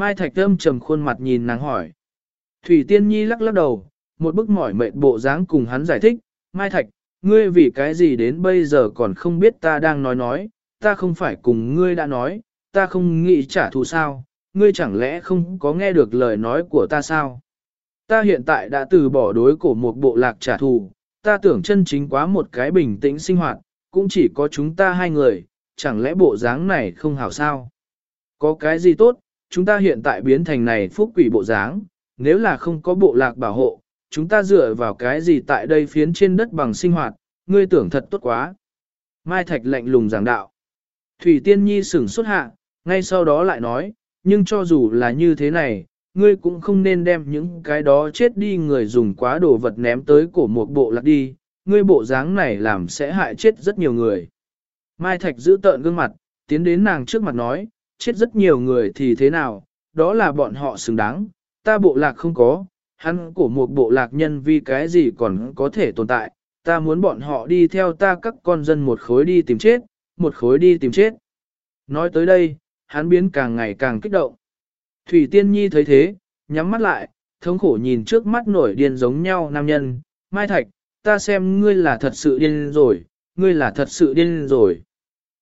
Mai Thạch Âm trầm khuôn mặt nhìn nàng hỏi. Thủy Tiên Nhi lắc lắc đầu, một bức mỏi mệt bộ dáng cùng hắn giải thích, Mai Thạch, ngươi vì cái gì đến bây giờ còn không biết ta đang nói nói, ta không phải cùng ngươi đã nói, ta không nghĩ trả thù sao, ngươi chẳng lẽ không có nghe được lời nói của ta sao? Ta hiện tại đã từ bỏ đối cổ một bộ lạc trả thù, ta tưởng chân chính quá một cái bình tĩnh sinh hoạt, cũng chỉ có chúng ta hai người, chẳng lẽ bộ dáng này không hảo sao? Có cái gì tốt, chúng ta hiện tại biến thành này phúc quỷ bộ dáng, nếu là không có bộ lạc bảo hộ, chúng ta dựa vào cái gì tại đây phiến trên đất bằng sinh hoạt, ngươi tưởng thật tốt quá. Mai Thạch lạnh lùng giảng đạo. Thủy Tiên Nhi sửng xuất hạ, ngay sau đó lại nói, nhưng cho dù là như thế này, ngươi cũng không nên đem những cái đó chết đi người dùng quá đồ vật ném tới cổ một bộ lạc đi, ngươi bộ dáng này làm sẽ hại chết rất nhiều người. Mai Thạch giữ tợn gương mặt, tiến đến nàng trước mặt nói, chết rất nhiều người thì thế nào, đó là bọn họ xứng đáng, ta bộ lạc không có, hắn của một bộ lạc nhân vì cái gì còn có thể tồn tại, ta muốn bọn họ đi theo ta các con dân một khối đi tìm chết, một khối đi tìm chết. Nói tới đây, hắn biến càng ngày càng kích động. Thủy Tiên Nhi thấy thế, nhắm mắt lại, thống khổ nhìn trước mắt nổi điên giống nhau nam nhân, Mai Thạch, ta xem ngươi là thật sự điên rồi, ngươi là thật sự điên rồi.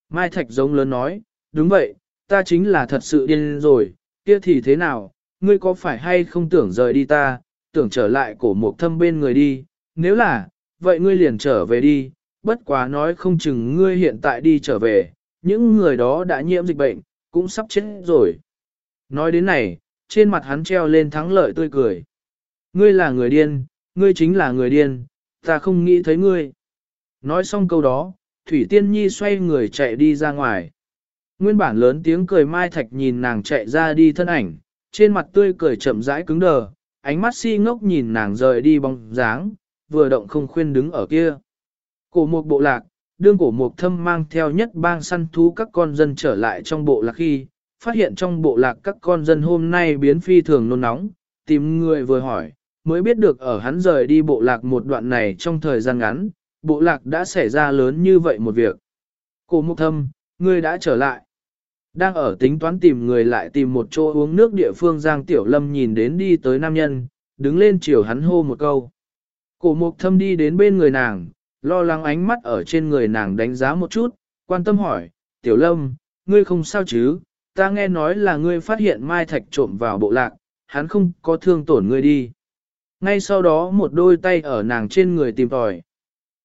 Mai Thạch giống lớn nói, đúng vậy, ta chính là thật sự điên rồi, kia thì thế nào, ngươi có phải hay không tưởng rời đi ta, tưởng trở lại cổ mục thâm bên người đi, nếu là, vậy ngươi liền trở về đi, bất quá nói không chừng ngươi hiện tại đi trở về, những người đó đã nhiễm dịch bệnh, cũng sắp chết rồi. Nói đến này, trên mặt hắn treo lên thắng lợi tươi cười. Ngươi là người điên, ngươi chính là người điên, ta không nghĩ thấy ngươi. Nói xong câu đó, Thủy Tiên Nhi xoay người chạy đi ra ngoài. Nguyên bản lớn tiếng cười Mai Thạch nhìn nàng chạy ra đi thân ảnh, trên mặt tươi cười chậm rãi cứng đờ, ánh mắt si ngốc nhìn nàng rời đi bóng dáng, vừa động không khuyên đứng ở kia. Cổ một bộ lạc, đương cổ mục thâm mang theo nhất bang săn thú các con dân trở lại trong bộ lạc khi, phát hiện trong bộ lạc các con dân hôm nay biến phi thường nôn nóng, tìm người vừa hỏi, mới biết được ở hắn rời đi bộ lạc một đoạn này trong thời gian ngắn, bộ lạc đã xảy ra lớn như vậy một việc. Cổ mục thâm, ngươi đã trở lại. Đang ở tính toán tìm người lại tìm một chỗ uống nước địa phương Giang Tiểu Lâm nhìn đến đi tới nam nhân, đứng lên chiều hắn hô một câu. Cổ mục thâm đi đến bên người nàng, lo lắng ánh mắt ở trên người nàng đánh giá một chút, quan tâm hỏi, Tiểu Lâm, ngươi không sao chứ, ta nghe nói là ngươi phát hiện Mai Thạch trộm vào bộ lạc, hắn không có thương tổn ngươi đi. Ngay sau đó một đôi tay ở nàng trên người tìm tòi.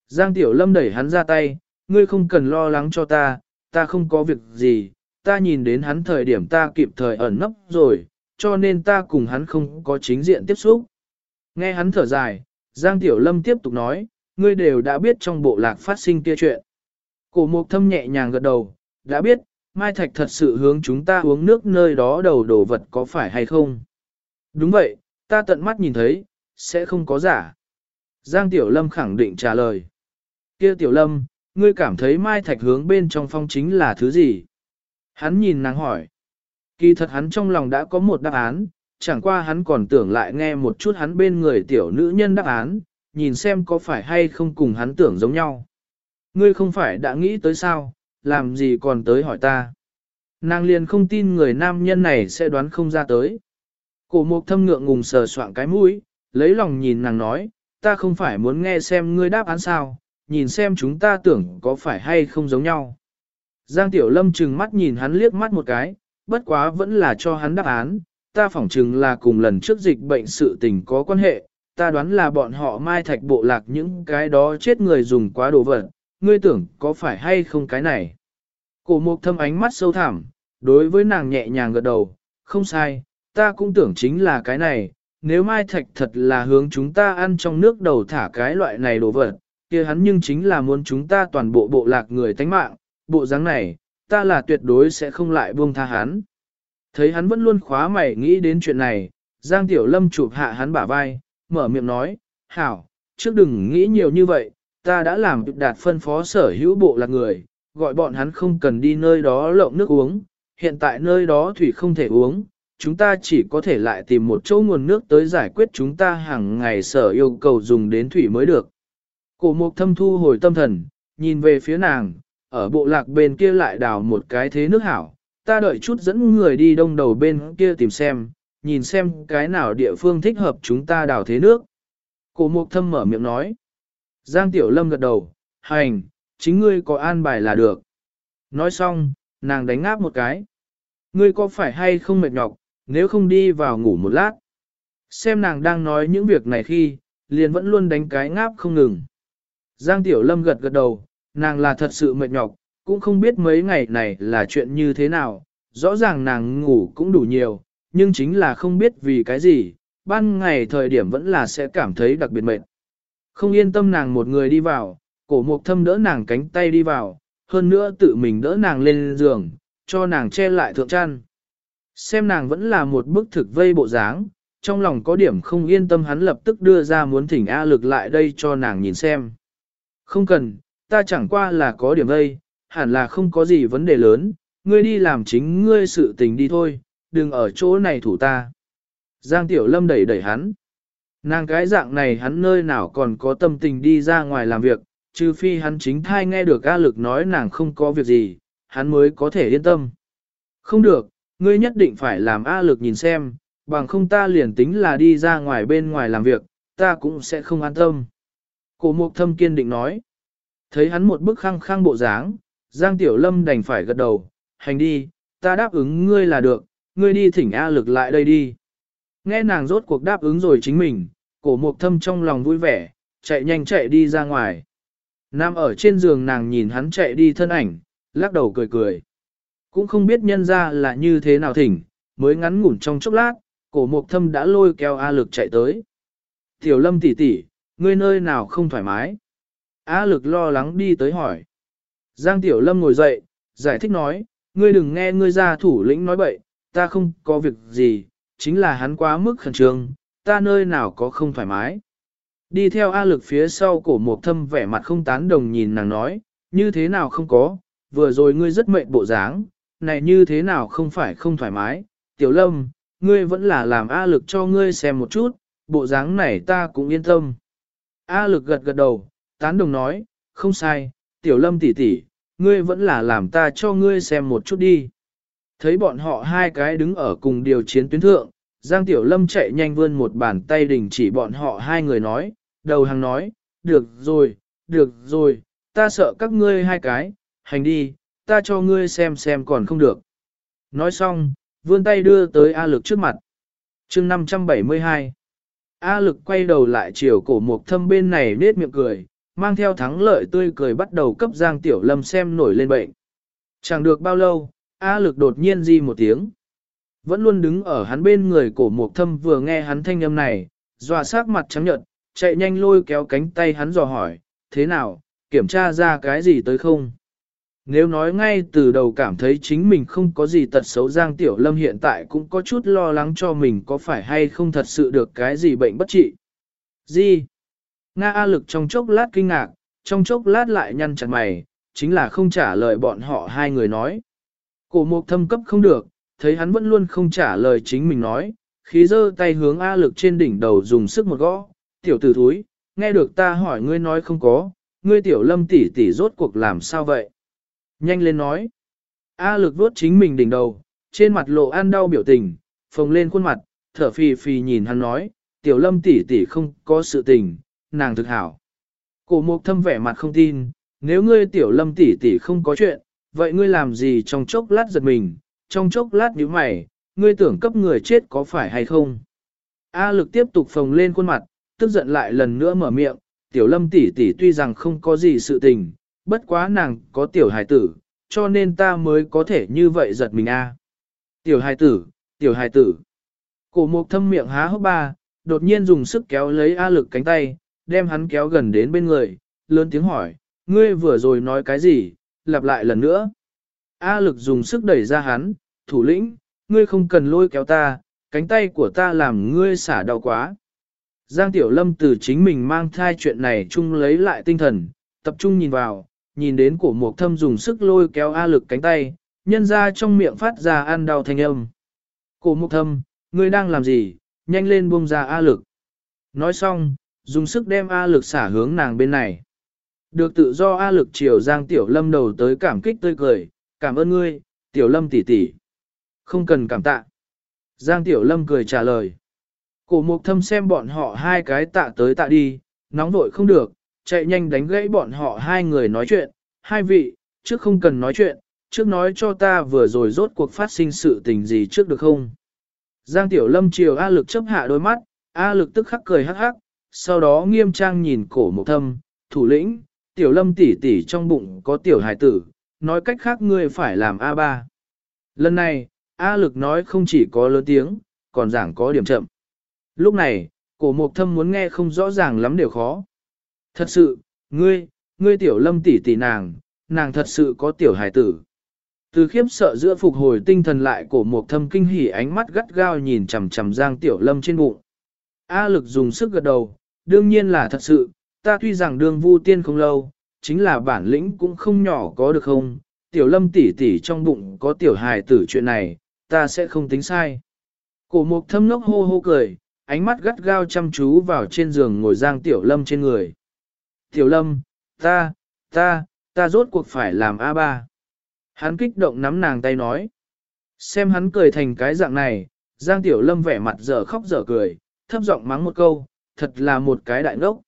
Giang Tiểu Lâm đẩy hắn ra tay, ngươi không cần lo lắng cho ta, ta không có việc gì, ta nhìn đến hắn thời điểm ta kịp thời ẩn nấp rồi, cho nên ta cùng hắn không có chính diện tiếp xúc. Nghe hắn thở dài, Giang Tiểu Lâm tiếp tục nói, ngươi đều đã biết trong bộ lạc phát sinh kia chuyện. Cổ mục thâm nhẹ nhàng gật đầu, đã biết, Mai Thạch thật sự hướng chúng ta uống nước nơi đó đầu đồ vật có phải hay không? Đúng vậy, ta tận mắt nhìn thấy, sẽ không có giả. Giang Tiểu Lâm khẳng định trả lời. kia Tiểu Lâm, ngươi cảm thấy Mai Thạch hướng bên trong phong chính là thứ gì? Hắn nhìn nàng hỏi. Kỳ thật hắn trong lòng đã có một đáp án, chẳng qua hắn còn tưởng lại nghe một chút hắn bên người tiểu nữ nhân đáp án, nhìn xem có phải hay không cùng hắn tưởng giống nhau. Ngươi không phải đã nghĩ tới sao, làm gì còn tới hỏi ta. Nàng liền không tin người nam nhân này sẽ đoán không ra tới. Cổ mục thâm ngượng ngùng sờ soạn cái mũi, lấy lòng nhìn nàng nói, ta không phải muốn nghe xem ngươi đáp án sao, nhìn xem chúng ta tưởng có phải hay không giống nhau. Giang Tiểu Lâm trừng mắt nhìn hắn liếc mắt một cái, bất quá vẫn là cho hắn đáp án, ta phỏng chừng là cùng lần trước dịch bệnh sự tình có quan hệ, ta đoán là bọn họ mai thạch bộ lạc những cái đó chết người dùng quá đồ vật, ngươi tưởng có phải hay không cái này. Cổ mục thâm ánh mắt sâu thẳm, đối với nàng nhẹ nhàng gật đầu, không sai, ta cũng tưởng chính là cái này, nếu mai thạch thật là hướng chúng ta ăn trong nước đầu thả cái loại này đồ vật, kia hắn nhưng chính là muốn chúng ta toàn bộ bộ lạc người tánh mạng, bộ dáng này, ta là tuyệt đối sẽ không lại buông tha hắn. Thấy hắn vẫn luôn khóa mày nghĩ đến chuyện này, Giang Tiểu Lâm chụp hạ hắn bả vai, mở miệng nói, hảo, trước đừng nghĩ nhiều như vậy, ta đã làm đạt phân phó sở hữu bộ là người, gọi bọn hắn không cần đi nơi đó lộng nước uống, hiện tại nơi đó thủy không thể uống, chúng ta chỉ có thể lại tìm một chỗ nguồn nước tới giải quyết chúng ta hàng ngày sở yêu cầu dùng đến thủy mới được. Cổ mục thâm thu hồi tâm thần, nhìn về phía nàng, ở bộ lạc bên kia lại đào một cái thế nước hảo, ta đợi chút dẫn người đi đông đầu bên kia tìm xem, nhìn xem cái nào địa phương thích hợp chúng ta đào thế nước. Cổ mục thâm mở miệng nói. Giang Tiểu Lâm gật đầu, hành, chính ngươi có an bài là được. Nói xong, nàng đánh ngáp một cái. Ngươi có phải hay không mệt nhọc, nếu không đi vào ngủ một lát. Xem nàng đang nói những việc này khi, liền vẫn luôn đánh cái ngáp không ngừng. Giang Tiểu Lâm gật gật đầu, nàng là thật sự mệt nhọc, cũng không biết mấy ngày này là chuyện như thế nào, rõ ràng nàng ngủ cũng đủ nhiều, nhưng chính là không biết vì cái gì, ban ngày thời điểm vẫn là sẽ cảm thấy đặc biệt mệt. Không yên tâm nàng một người đi vào, cổ mục thâm đỡ nàng cánh tay đi vào, hơn nữa tự mình đỡ nàng lên giường, cho nàng che lại thượng chăn. Xem nàng vẫn là một bức thực vây bộ dáng, trong lòng có điểm không yên tâm hắn lập tức đưa ra muốn thỉnh A lực lại đây cho nàng nhìn xem. Không cần, ta chẳng qua là có điểm đây, hẳn là không có gì vấn đề lớn, ngươi đi làm chính ngươi sự tình đi thôi, đừng ở chỗ này thủ ta. Giang Tiểu Lâm đẩy đẩy hắn. Nàng cái dạng này hắn nơi nào còn có tâm tình đi ra ngoài làm việc, trừ phi hắn chính thai nghe được A lực nói nàng không có việc gì, hắn mới có thể yên tâm. Không được, ngươi nhất định phải làm A lực nhìn xem, bằng không ta liền tính là đi ra ngoài bên ngoài làm việc, ta cũng sẽ không an tâm. Cổ mục thâm kiên định nói. Thấy hắn một bức khăng khăng bộ dáng, Giang Tiểu Lâm đành phải gật đầu, hành đi, ta đáp ứng ngươi là được, ngươi đi thỉnh A lực lại đây đi. Nghe nàng rốt cuộc đáp ứng rồi chính mình, cổ mục thâm trong lòng vui vẻ, chạy nhanh chạy đi ra ngoài. Nam ở trên giường nàng nhìn hắn chạy đi thân ảnh, lắc đầu cười cười. Cũng không biết nhân ra là như thế nào thỉnh, mới ngắn ngủn trong chốc lát, cổ mục thâm đã lôi kéo A lực chạy tới. Tiểu lâm tỷ tỷ, ngươi nơi nào không thoải mái? A lực lo lắng đi tới hỏi. Giang Tiểu Lâm ngồi dậy, giải thích nói, ngươi đừng nghe ngươi ra thủ lĩnh nói bậy, ta không có việc gì, chính là hắn quá mức khẩn trương, ta nơi nào có không thoải mái. Đi theo A lực phía sau cổ một thâm vẻ mặt không tán đồng nhìn nàng nói, như thế nào không có, vừa rồi ngươi rất mệt bộ dáng, này như thế nào không phải không thoải mái, tiểu lâm, ngươi vẫn là làm A lực cho ngươi xem một chút, bộ dáng này ta cũng yên tâm. A lực gật gật đầu, tán đồng nói, không sai, tiểu lâm tỷ tỷ, ngươi vẫn là làm ta cho ngươi xem một chút đi. Thấy bọn họ hai cái đứng ở cùng điều chiến tuyến thượng, Giang Tiểu Lâm chạy nhanh vươn một bàn tay đình chỉ bọn họ hai người nói, đầu hàng nói, được rồi, được rồi, ta sợ các ngươi hai cái, hành đi, ta cho ngươi xem xem còn không được. Nói xong, vươn tay đưa tới A lực trước mặt. chương 572 A lực quay đầu lại chiều cổ mục thâm bên này nết miệng cười, mang theo thắng lợi tươi cười bắt đầu cấp Giang Tiểu Lâm xem nổi lên bệnh. Chẳng được bao lâu, A lực đột nhiên di một tiếng. Vẫn luôn đứng ở hắn bên người cổ mục thâm vừa nghe hắn thanh âm này, dọa sát mặt trắng nhợt, chạy nhanh lôi kéo cánh tay hắn dò hỏi, thế nào, kiểm tra ra cái gì tới không? Nếu nói ngay từ đầu cảm thấy chính mình không có gì tật xấu Giang Tiểu Lâm hiện tại cũng có chút lo lắng cho mình có phải hay không thật sự được cái gì bệnh bất trị. Gì? Nga A lực trong chốc lát kinh ngạc, trong chốc lát lại nhăn chặt mày, chính là không trả lời bọn họ hai người nói. Cổ mục thâm cấp không được, thấy hắn vẫn luôn không trả lời chính mình nói, khí dơ tay hướng A lực trên đỉnh đầu dùng sức một gõ, tiểu tử thúi, nghe được ta hỏi ngươi nói không có, ngươi tiểu lâm tỷ tỷ rốt cuộc làm sao vậy? Nhanh lên nói. A lực vuốt chính mình đỉnh đầu, trên mặt lộ an đau biểu tình, phồng lên khuôn mặt, thở phì phì nhìn hắn nói, tiểu lâm tỷ tỷ không có sự tình, nàng thực hảo. Cổ mục thâm vẻ mặt không tin, nếu ngươi tiểu lâm tỷ tỷ không có chuyện, vậy ngươi làm gì trong chốc lát giật mình, trong chốc lát nhíu mày, ngươi tưởng cấp người chết có phải hay không? A lực tiếp tục phồng lên khuôn mặt, tức giận lại lần nữa mở miệng, tiểu lâm tỷ tỷ tuy rằng không có gì sự tình, bất quá nàng có tiểu hài tử, cho nên ta mới có thể như vậy giật mình a. Tiểu hài tử, tiểu hài tử. Cổ mục thâm miệng há hốc ba, đột nhiên dùng sức kéo lấy A lực cánh tay, đem hắn kéo gần đến bên người, lớn tiếng hỏi, ngươi vừa rồi nói cái gì, lặp lại lần nữa. A lực dùng sức đẩy ra hắn, thủ lĩnh, ngươi không cần lôi kéo ta, cánh tay của ta làm ngươi xả đau quá. Giang Tiểu Lâm từ chính mình mang thai chuyện này chung lấy lại tinh thần, tập trung nhìn vào, nhìn đến cổ mộc thâm dùng sức lôi kéo A lực cánh tay, nhân ra trong miệng phát ra ăn đau thanh âm. Cổ mộc thâm, ngươi đang làm gì, nhanh lên buông ra A lực. Nói xong, dùng sức đem A lực xả hướng nàng bên này. Được tự do A lực chiều Giang Tiểu Lâm đầu tới cảm kích tươi cười, cảm ơn ngươi, Tiểu Lâm tỷ tỷ. Không cần cảm tạ. Giang Tiểu Lâm cười trả lời. Cổ mục thâm xem bọn họ hai cái tạ tới tạ đi, nóng vội không được, chạy nhanh đánh gãy bọn họ hai người nói chuyện. Hai vị, trước không cần nói chuyện, trước nói cho ta vừa rồi rốt cuộc phát sinh sự tình gì trước được không? Giang Tiểu Lâm chiều A lực chấp hạ đôi mắt, A lực tức khắc cười hắc hắc, sau đó nghiêm trang nhìn cổ mục thâm, thủ lĩnh, Tiểu Lâm tỷ tỷ trong bụng có tiểu hài tử, nói cách khác ngươi phải làm A3. Lần này, A lực nói không chỉ có lớn tiếng, còn giảng có điểm chậm. Lúc này, cổ mục thâm muốn nghe không rõ ràng lắm đều khó. Thật sự, ngươi, ngươi tiểu lâm tỷ tỷ nàng, nàng thật sự có tiểu hài tử. Từ khiếp sợ giữa phục hồi tinh thần lại cổ mục thâm kinh hỉ ánh mắt gắt gao nhìn chằm chằm giang tiểu lâm trên bụng. A lực dùng sức gật đầu, đương nhiên là thật sự, ta tuy rằng đường vu tiên không lâu, chính là bản lĩnh cũng không nhỏ có được không, tiểu lâm tỷ tỷ trong bụng có tiểu hài tử chuyện này, ta sẽ không tính sai. Cổ mục thâm nốc hô hô cười, ánh mắt gắt gao chăm chú vào trên giường ngồi giang tiểu lâm trên người. Tiểu lâm, ta, ta, ta rốt cuộc phải làm A3. Hắn kích động nắm nàng tay nói. Xem hắn cười thành cái dạng này, giang tiểu lâm vẻ mặt dở khóc dở cười, thấp giọng mắng một câu, thật là một cái đại ngốc.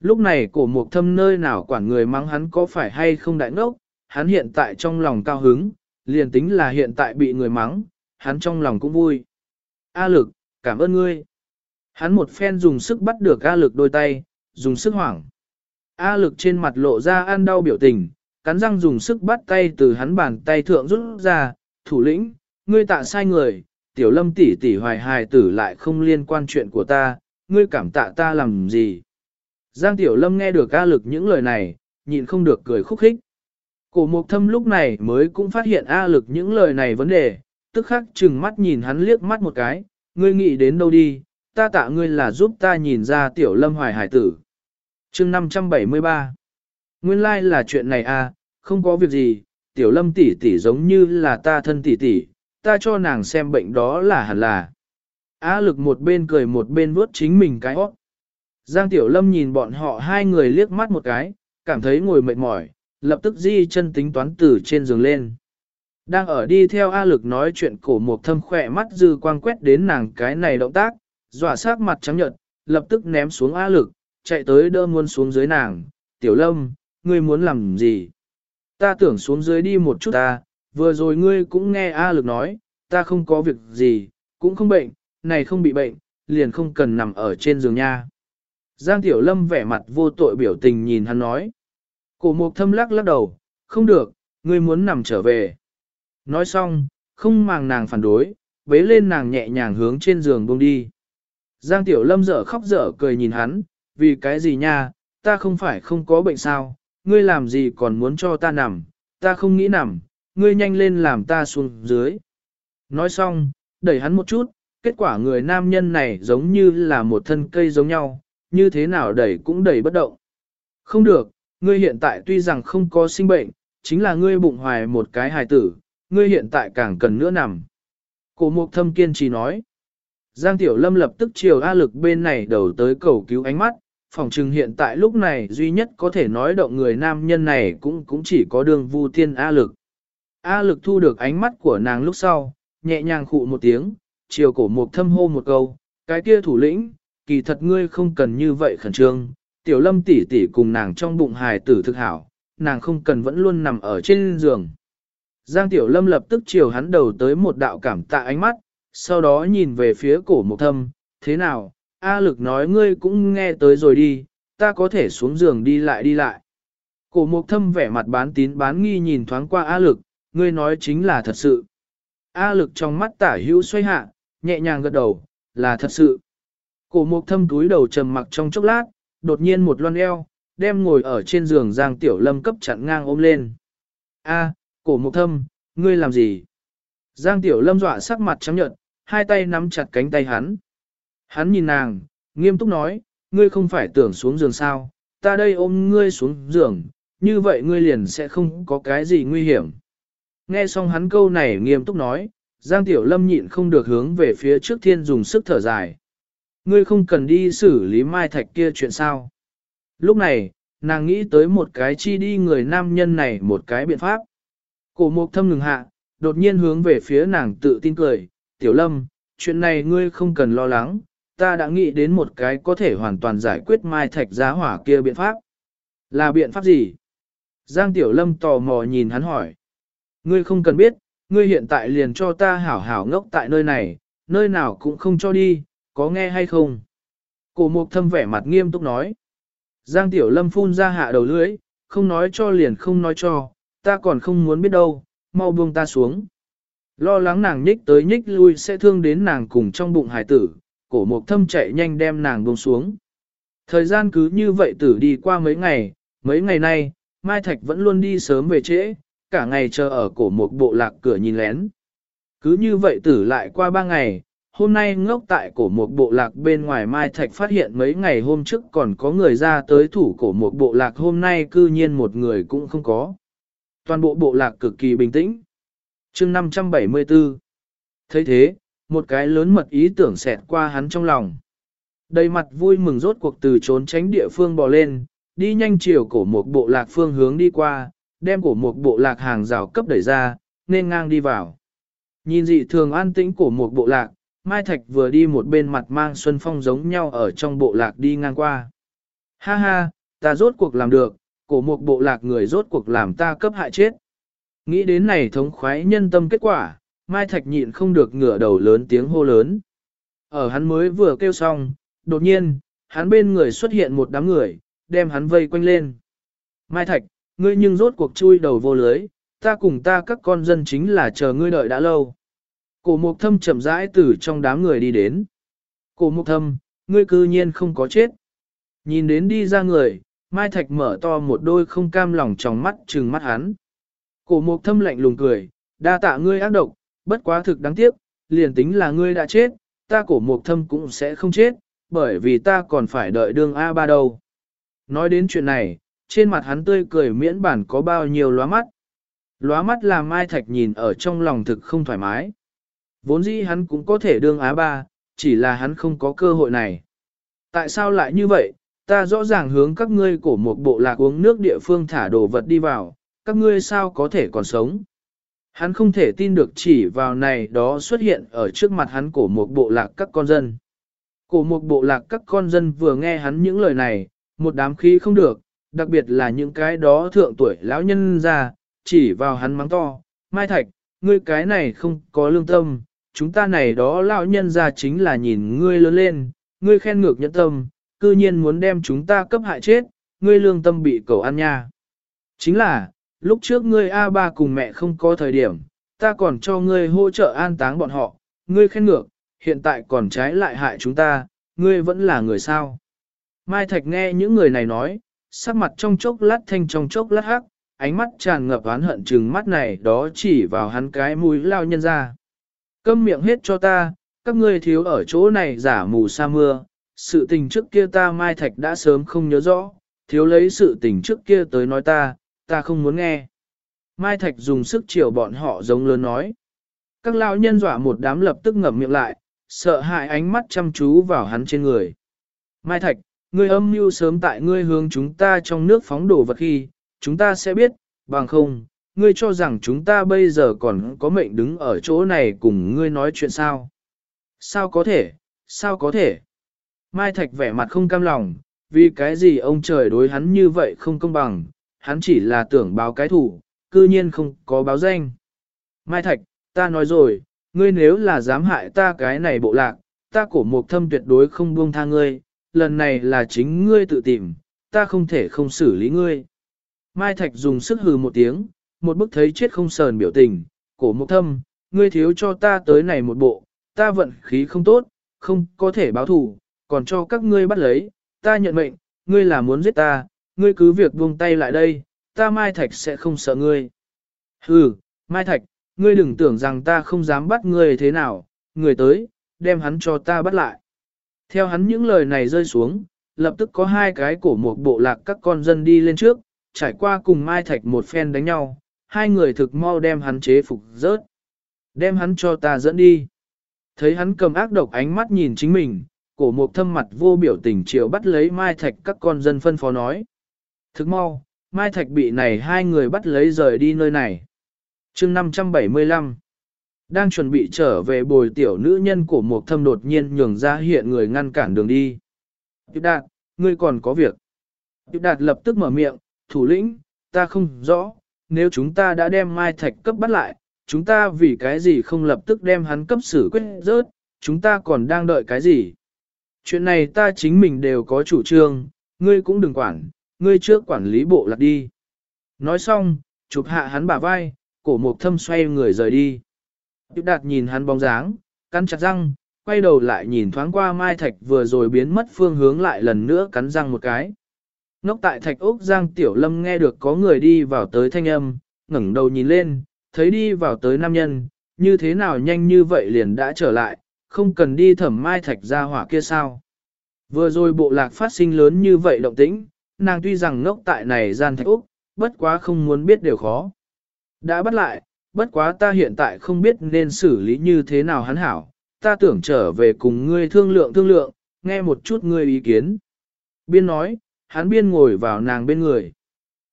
Lúc này cổ mục thâm nơi nào quản người mắng hắn có phải hay không đại ngốc, hắn hiện tại trong lòng cao hứng, liền tính là hiện tại bị người mắng, hắn trong lòng cũng vui. A lực, cảm ơn ngươi. Hắn một phen dùng sức bắt được A lực đôi tay, dùng sức hoảng. A lực trên mặt lộ ra ăn đau biểu tình, cắn răng dùng sức bắt tay từ hắn bàn tay thượng rút ra, thủ lĩnh, ngươi tạ sai người, tiểu lâm tỷ tỷ hoài hài tử lại không liên quan chuyện của ta, ngươi cảm tạ ta làm gì. Giang tiểu lâm nghe được A lực những lời này, nhịn không được cười khúc khích. Cổ mục thâm lúc này mới cũng phát hiện A lực những lời này vấn đề, tức khắc chừng mắt nhìn hắn liếc mắt một cái, ngươi nghĩ đến đâu đi, ta tạ ngươi là giúp ta nhìn ra tiểu lâm hoài hải tử. chương 573 Nguyên lai like là chuyện này à, không có việc gì, tiểu lâm tỷ tỷ giống như là ta thân tỷ tỷ, ta cho nàng xem bệnh đó là hẳn là. A lực một bên cười một bên vuốt chính mình cái hót. Giang tiểu lâm nhìn bọn họ hai người liếc mắt một cái, cảm thấy ngồi mệt mỏi, lập tức di chân tính toán từ trên giường lên. Đang ở đi theo A lực nói chuyện cổ một thâm khỏe mắt dư quang quét đến nàng cái này động tác, dọa sát mặt trắng nhợt, lập tức ném xuống A lực, chạy tới đỡ muôn xuống dưới nàng, tiểu lâm, ngươi muốn làm gì? Ta tưởng xuống dưới đi một chút ta, vừa rồi ngươi cũng nghe A lực nói, ta không có việc gì, cũng không bệnh, này không bị bệnh, liền không cần nằm ở trên giường nha. Giang Tiểu Lâm vẻ mặt vô tội biểu tình nhìn hắn nói. Cổ mục thâm lắc lắc đầu, không được, ngươi muốn nằm trở về. Nói xong, không màng nàng phản đối, bế lên nàng nhẹ nhàng hướng trên giường buông đi. Giang Tiểu Lâm dở khóc dở cười nhìn hắn, vì cái gì nha, ta không phải không có bệnh sao, ngươi làm gì còn muốn cho ta nằm, ta không nghĩ nằm, ngươi nhanh lên làm ta xuống dưới. Nói xong, đẩy hắn một chút, kết quả người nam nhân này giống như là một thân cây giống nhau, như thế nào đẩy cũng đẩy bất động. Không được, ngươi hiện tại tuy rằng không có sinh bệnh, chính là ngươi bụng hoài một cái hài tử, ngươi hiện tại càng cần nữa nằm. Cổ mục thâm kiên trì nói. Giang Tiểu Lâm lập tức chiều A lực bên này đầu tới cầu cứu ánh mắt, phòng trừng hiện tại lúc này duy nhất có thể nói động người nam nhân này cũng cũng chỉ có đường vu tiên A lực. A lực thu được ánh mắt của nàng lúc sau, nhẹ nhàng khụ một tiếng, chiều cổ mục thâm hô một câu, cái kia thủ lĩnh, kỳ thật ngươi không cần như vậy khẩn trương, tiểu lâm tỷ tỷ cùng nàng trong bụng hài tử thực hảo, nàng không cần vẫn luôn nằm ở trên giường. Giang tiểu lâm lập tức chiều hắn đầu tới một đạo cảm tạ ánh mắt, sau đó nhìn về phía cổ mục thâm, thế nào, A lực nói ngươi cũng nghe tới rồi đi, ta có thể xuống giường đi lại đi lại. Cổ mục thâm vẻ mặt bán tín bán nghi nhìn thoáng qua A lực, ngươi nói chính là thật sự. A lực trong mắt tả hữu xoay hạ, nhẹ nhàng gật đầu, là thật sự. Cổ mục thâm túi đầu trầm mặc trong chốc lát, đột nhiên một loan eo, đem ngồi ở trên giường Giang Tiểu Lâm cấp chặn ngang ôm lên. A, cổ mục thâm, ngươi làm gì? Giang Tiểu Lâm dọa sắc mặt trắng nhợt, hai tay nắm chặt cánh tay hắn. Hắn nhìn nàng, nghiêm túc nói, ngươi không phải tưởng xuống giường sao, ta đây ôm ngươi xuống giường, như vậy ngươi liền sẽ không có cái gì nguy hiểm. Nghe xong hắn câu này nghiêm túc nói, Giang Tiểu Lâm nhịn không được hướng về phía trước thiên dùng sức thở dài. Ngươi không cần đi xử lý mai thạch kia chuyện sao. Lúc này, nàng nghĩ tới một cái chi đi người nam nhân này một cái biện pháp. Cổ mục thâm ngừng hạ, đột nhiên hướng về phía nàng tự tin cười, Tiểu Lâm, chuyện này ngươi không cần lo lắng, ta đã nghĩ đến một cái có thể hoàn toàn giải quyết mai thạch giá hỏa kia biện pháp. Là biện pháp gì? Giang Tiểu Lâm tò mò nhìn hắn hỏi. Ngươi không cần biết, ngươi hiện tại liền cho ta hảo hảo ngốc tại nơi này, nơi nào cũng không cho đi, có nghe hay không? Cổ mục thâm vẻ mặt nghiêm túc nói. Giang Tiểu Lâm phun ra hạ đầu lưỡi, không nói cho liền không nói cho, ta còn không muốn biết đâu, mau buông ta xuống. Lo lắng nàng nhích tới nhích lui sẽ thương đến nàng cùng trong bụng hải tử, cổ mục thâm chạy nhanh đem nàng buông xuống. Thời gian cứ như vậy tử đi qua mấy ngày, mấy ngày nay, Mai Thạch vẫn luôn đi sớm về trễ, cả ngày chờ ở cổ một bộ lạc cửa nhìn lén. Cứ như vậy tử lại qua ba ngày, hôm nay ngốc tại cổ một bộ lạc bên ngoài Mai Thạch phát hiện mấy ngày hôm trước còn có người ra tới thủ cổ một bộ lạc hôm nay cư nhiên một người cũng không có. Toàn bộ bộ lạc cực kỳ bình tĩnh. chương 574 thấy thế, một cái lớn mật ý tưởng xẹt qua hắn trong lòng. Đầy mặt vui mừng rốt cuộc từ trốn tránh địa phương bò lên, đi nhanh chiều cổ một bộ lạc phương hướng đi qua, đem cổ một bộ lạc hàng rào cấp đẩy ra, nên ngang đi vào. Nhìn dị thường an tĩnh của một bộ lạc, Mai Thạch vừa đi một bên mặt mang Xuân Phong giống nhau ở trong bộ lạc đi ngang qua. Ha ha, ta rốt cuộc làm được, cổ một bộ lạc người rốt cuộc làm ta cấp hại chết. Nghĩ đến này thống khoái nhân tâm kết quả, Mai Thạch nhịn không được ngửa đầu lớn tiếng hô lớn. Ở hắn mới vừa kêu xong, đột nhiên, hắn bên người xuất hiện một đám người, đem hắn vây quanh lên. Mai Thạch, ngươi nhưng rốt cuộc chui đầu vô lưới, ta cùng ta các con dân chính là chờ ngươi đợi đã lâu. Cổ mục thâm chậm rãi từ trong đám người đi đến. Cổ mục thâm, ngươi cư nhiên không có chết. Nhìn đến đi ra người, Mai Thạch mở to một đôi không cam lòng trong mắt trừng mắt hắn. Cổ mục thâm lạnh lùng cười, đa tạ ngươi ác độc, bất quá thực đáng tiếc, liền tính là ngươi đã chết, ta cổ mục thâm cũng sẽ không chết, bởi vì ta còn phải đợi đương A3 đâu. Nói đến chuyện này, trên mặt hắn tươi cười miễn bản có bao nhiêu lóa mắt. Lóa mắt làm Mai Thạch nhìn ở trong lòng thực không thoải mái. Vốn dĩ hắn cũng có thể đương á ba, chỉ là hắn không có cơ hội này. Tại sao lại như vậy? Ta rõ ràng hướng các ngươi cổ một bộ lạc uống nước địa phương thả đồ vật đi vào, các ngươi sao có thể còn sống? Hắn không thể tin được chỉ vào này đó xuất hiện ở trước mặt hắn cổ một bộ lạc các con dân. Cổ một bộ lạc các con dân vừa nghe hắn những lời này, một đám khí không được, đặc biệt là những cái đó thượng tuổi lão nhân ra, chỉ vào hắn mắng to, Mai Thạch, ngươi cái này không có lương tâm, chúng ta này đó lão nhân ra chính là nhìn ngươi lớn lên, ngươi khen ngược nhẫn tâm, cư nhiên muốn đem chúng ta cấp hại chết, ngươi lương tâm bị cầu ăn nha. Chính là, lúc trước ngươi A3 cùng mẹ không có thời điểm, ta còn cho ngươi hỗ trợ an táng bọn họ, ngươi khen ngược, hiện tại còn trái lại hại chúng ta, ngươi vẫn là người sao. Mai Thạch nghe những người này nói, sắc mặt trong chốc lát thanh trong chốc lát hắc, ánh mắt tràn ngập oán hận chừng mắt này đó chỉ vào hắn cái mũi lao nhân ra. Câm miệng hết cho ta, các ngươi thiếu ở chỗ này giả mù sa mưa, sự tình trước kia ta Mai Thạch đã sớm không nhớ rõ, thiếu lấy sự tình trước kia tới nói ta, ta không muốn nghe. Mai Thạch dùng sức chiều bọn họ giống lớn nói. Các lão nhân dọa một đám lập tức ngậm miệng lại, sợ hãi ánh mắt chăm chú vào hắn trên người. Mai Thạch, ngươi âm mưu sớm tại ngươi hướng chúng ta trong nước phóng đổ vật khi, chúng ta sẽ biết, bằng không, ngươi cho rằng chúng ta bây giờ còn có mệnh đứng ở chỗ này cùng ngươi nói chuyện sao? Sao có thể, sao có thể? Mai Thạch vẻ mặt không cam lòng, vì cái gì ông trời đối hắn như vậy không công bằng, hắn chỉ là tưởng báo cái thủ, cư nhiên không có báo danh. Mai Thạch, ta nói rồi, ngươi nếu là dám hại ta cái này bộ lạc, ta cổ mục thâm tuyệt đối không buông tha ngươi, lần này là chính ngươi tự tìm, ta không thể không xử lý ngươi. Mai Thạch dùng sức hừ một tiếng, một bức thấy chết không sờn biểu tình, cổ mục thâm, ngươi thiếu cho ta tới này một bộ, ta vận khí không tốt, không có thể báo thù, còn cho các ngươi bắt lấy, ta nhận mệnh, ngươi là muốn giết ta, ngươi cứ việc buông tay lại đây, ta Mai Thạch sẽ không sợ ngươi. Hừ, Mai Thạch, ngươi đừng tưởng rằng ta không dám bắt ngươi thế nào, người tới, đem hắn cho ta bắt lại. Theo hắn những lời này rơi xuống, lập tức có hai cái cổ một bộ lạc các con dân đi lên trước, trải qua cùng Mai Thạch một phen đánh nhau, hai người thực mau đem hắn chế phục rớt. Đem hắn cho ta dẫn đi. Thấy hắn cầm ác độc ánh mắt nhìn chính mình, cổ một thâm mặt vô biểu tình chiều bắt lấy Mai Thạch các con dân phân phó nói. thực mau, Mai Thạch bị này hai người bắt lấy rời đi nơi này. chương 575 đang chuẩn bị trở về bồi tiểu nữ nhân của một thâm đột nhiên nhường ra hiện người ngăn cản đường đi. Tiếp đạt, ngươi còn có việc. Tiếp đạt lập tức mở miệng, thủ lĩnh, ta không rõ, nếu chúng ta đã đem Mai Thạch cấp bắt lại, chúng ta vì cái gì không lập tức đem hắn cấp xử quyết rớt, chúng ta còn đang đợi cái gì. Chuyện này ta chính mình đều có chủ trương, ngươi cũng đừng quản, ngươi trước quản lý bộ lạc đi. Nói xong, chụp hạ hắn bả vai, cổ mục thâm xoay người rời đi. Tiếp đạt nhìn hắn bóng dáng, cắn chặt răng, quay đầu lại nhìn thoáng qua Mai Thạch vừa rồi biến mất phương hướng lại lần nữa cắn răng một cái. Nốc tại Thạch Úc Giang Tiểu Lâm nghe được có người đi vào tới thanh âm, ngẩng đầu nhìn lên, thấy đi vào tới nam nhân, như thế nào nhanh như vậy liền đã trở lại, không cần đi thẩm Mai Thạch ra hỏa kia sao. Vừa rồi bộ lạc phát sinh lớn như vậy động tĩnh, nàng tuy rằng ngốc tại này gian thạch Úc, bất quá không muốn biết điều khó. Đã bắt lại, bất quá ta hiện tại không biết nên xử lý như thế nào hắn hảo, ta tưởng trở về cùng ngươi thương lượng thương lượng, nghe một chút ngươi ý kiến. Biên nói, hắn biên ngồi vào nàng bên người.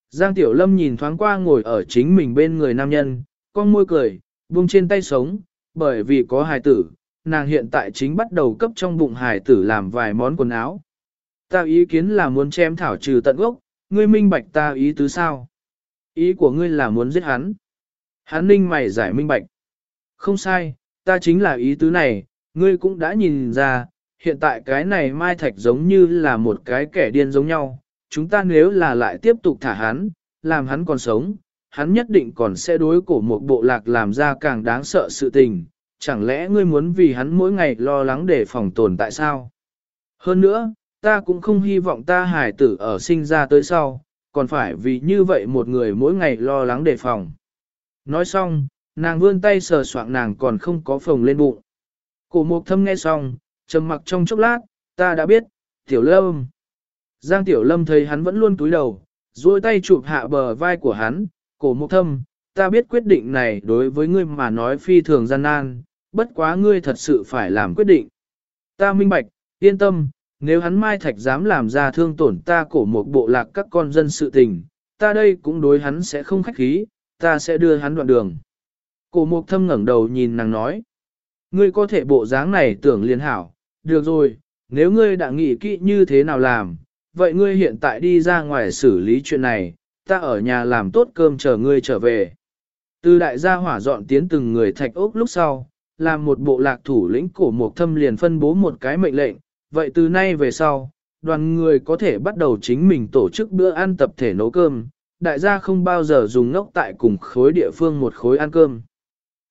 Giang Tiểu Lâm nhìn thoáng qua ngồi ở chính mình bên người nam nhân, con môi cười, buông trên tay sống, bởi vì có hài tử, nàng hiện tại chính bắt đầu cấp trong bụng hài tử làm vài món quần áo. Ta ý kiến là muốn chém thảo trừ tận gốc, ngươi minh bạch ta ý tứ sao? Ý của ngươi là muốn giết hắn. Hắn ninh mày giải minh bạch. Không sai, ta chính là ý tứ này, ngươi cũng đã nhìn ra, hiện tại cái này Mai Thạch giống như là một cái kẻ điên giống nhau. Chúng ta nếu là lại tiếp tục thả hắn, làm hắn còn sống, hắn nhất định còn sẽ đối cổ một bộ lạc làm ra càng đáng sợ sự tình. Chẳng lẽ ngươi muốn vì hắn mỗi ngày lo lắng để phòng tồn tại sao? Hơn nữa, ta cũng không hy vọng ta hải tử ở sinh ra tới sau, còn phải vì như vậy một người mỗi ngày lo lắng đề phòng. Nói xong, nàng vươn tay sờ soạng nàng còn không có phồng lên bụng. Cổ mục thâm nghe xong, trầm mặc trong chốc lát, ta đã biết, tiểu lâm. Giang tiểu lâm thấy hắn vẫn luôn túi đầu, duỗi tay chụp hạ bờ vai của hắn, cổ mục thâm, ta biết quyết định này đối với ngươi mà nói phi thường gian nan, bất quá ngươi thật sự phải làm quyết định. Ta minh bạch, yên tâm, nếu hắn Mai Thạch dám làm ra thương tổn ta cổ một bộ lạc các con dân sự tình, ta đây cũng đối hắn sẽ không khách khí, ta sẽ đưa hắn đoạn đường. Cổ mục thâm ngẩng đầu nhìn nàng nói. Ngươi có thể bộ dáng này tưởng liên hảo, được rồi, nếu ngươi đã nghĩ kỹ như thế nào làm, vậy ngươi hiện tại đi ra ngoài xử lý chuyện này, ta ở nhà làm tốt cơm chờ ngươi trở về. Từ đại gia hỏa dọn tiến từng người thạch ốc lúc sau, làm một bộ lạc thủ lĩnh cổ mục thâm liền phân bố một cái mệnh lệnh, vậy từ nay về sau, đoàn người có thể bắt đầu chính mình tổ chức bữa ăn tập thể nấu cơm, đại gia không bao giờ dùng ngốc tại cùng khối địa phương một khối ăn cơm.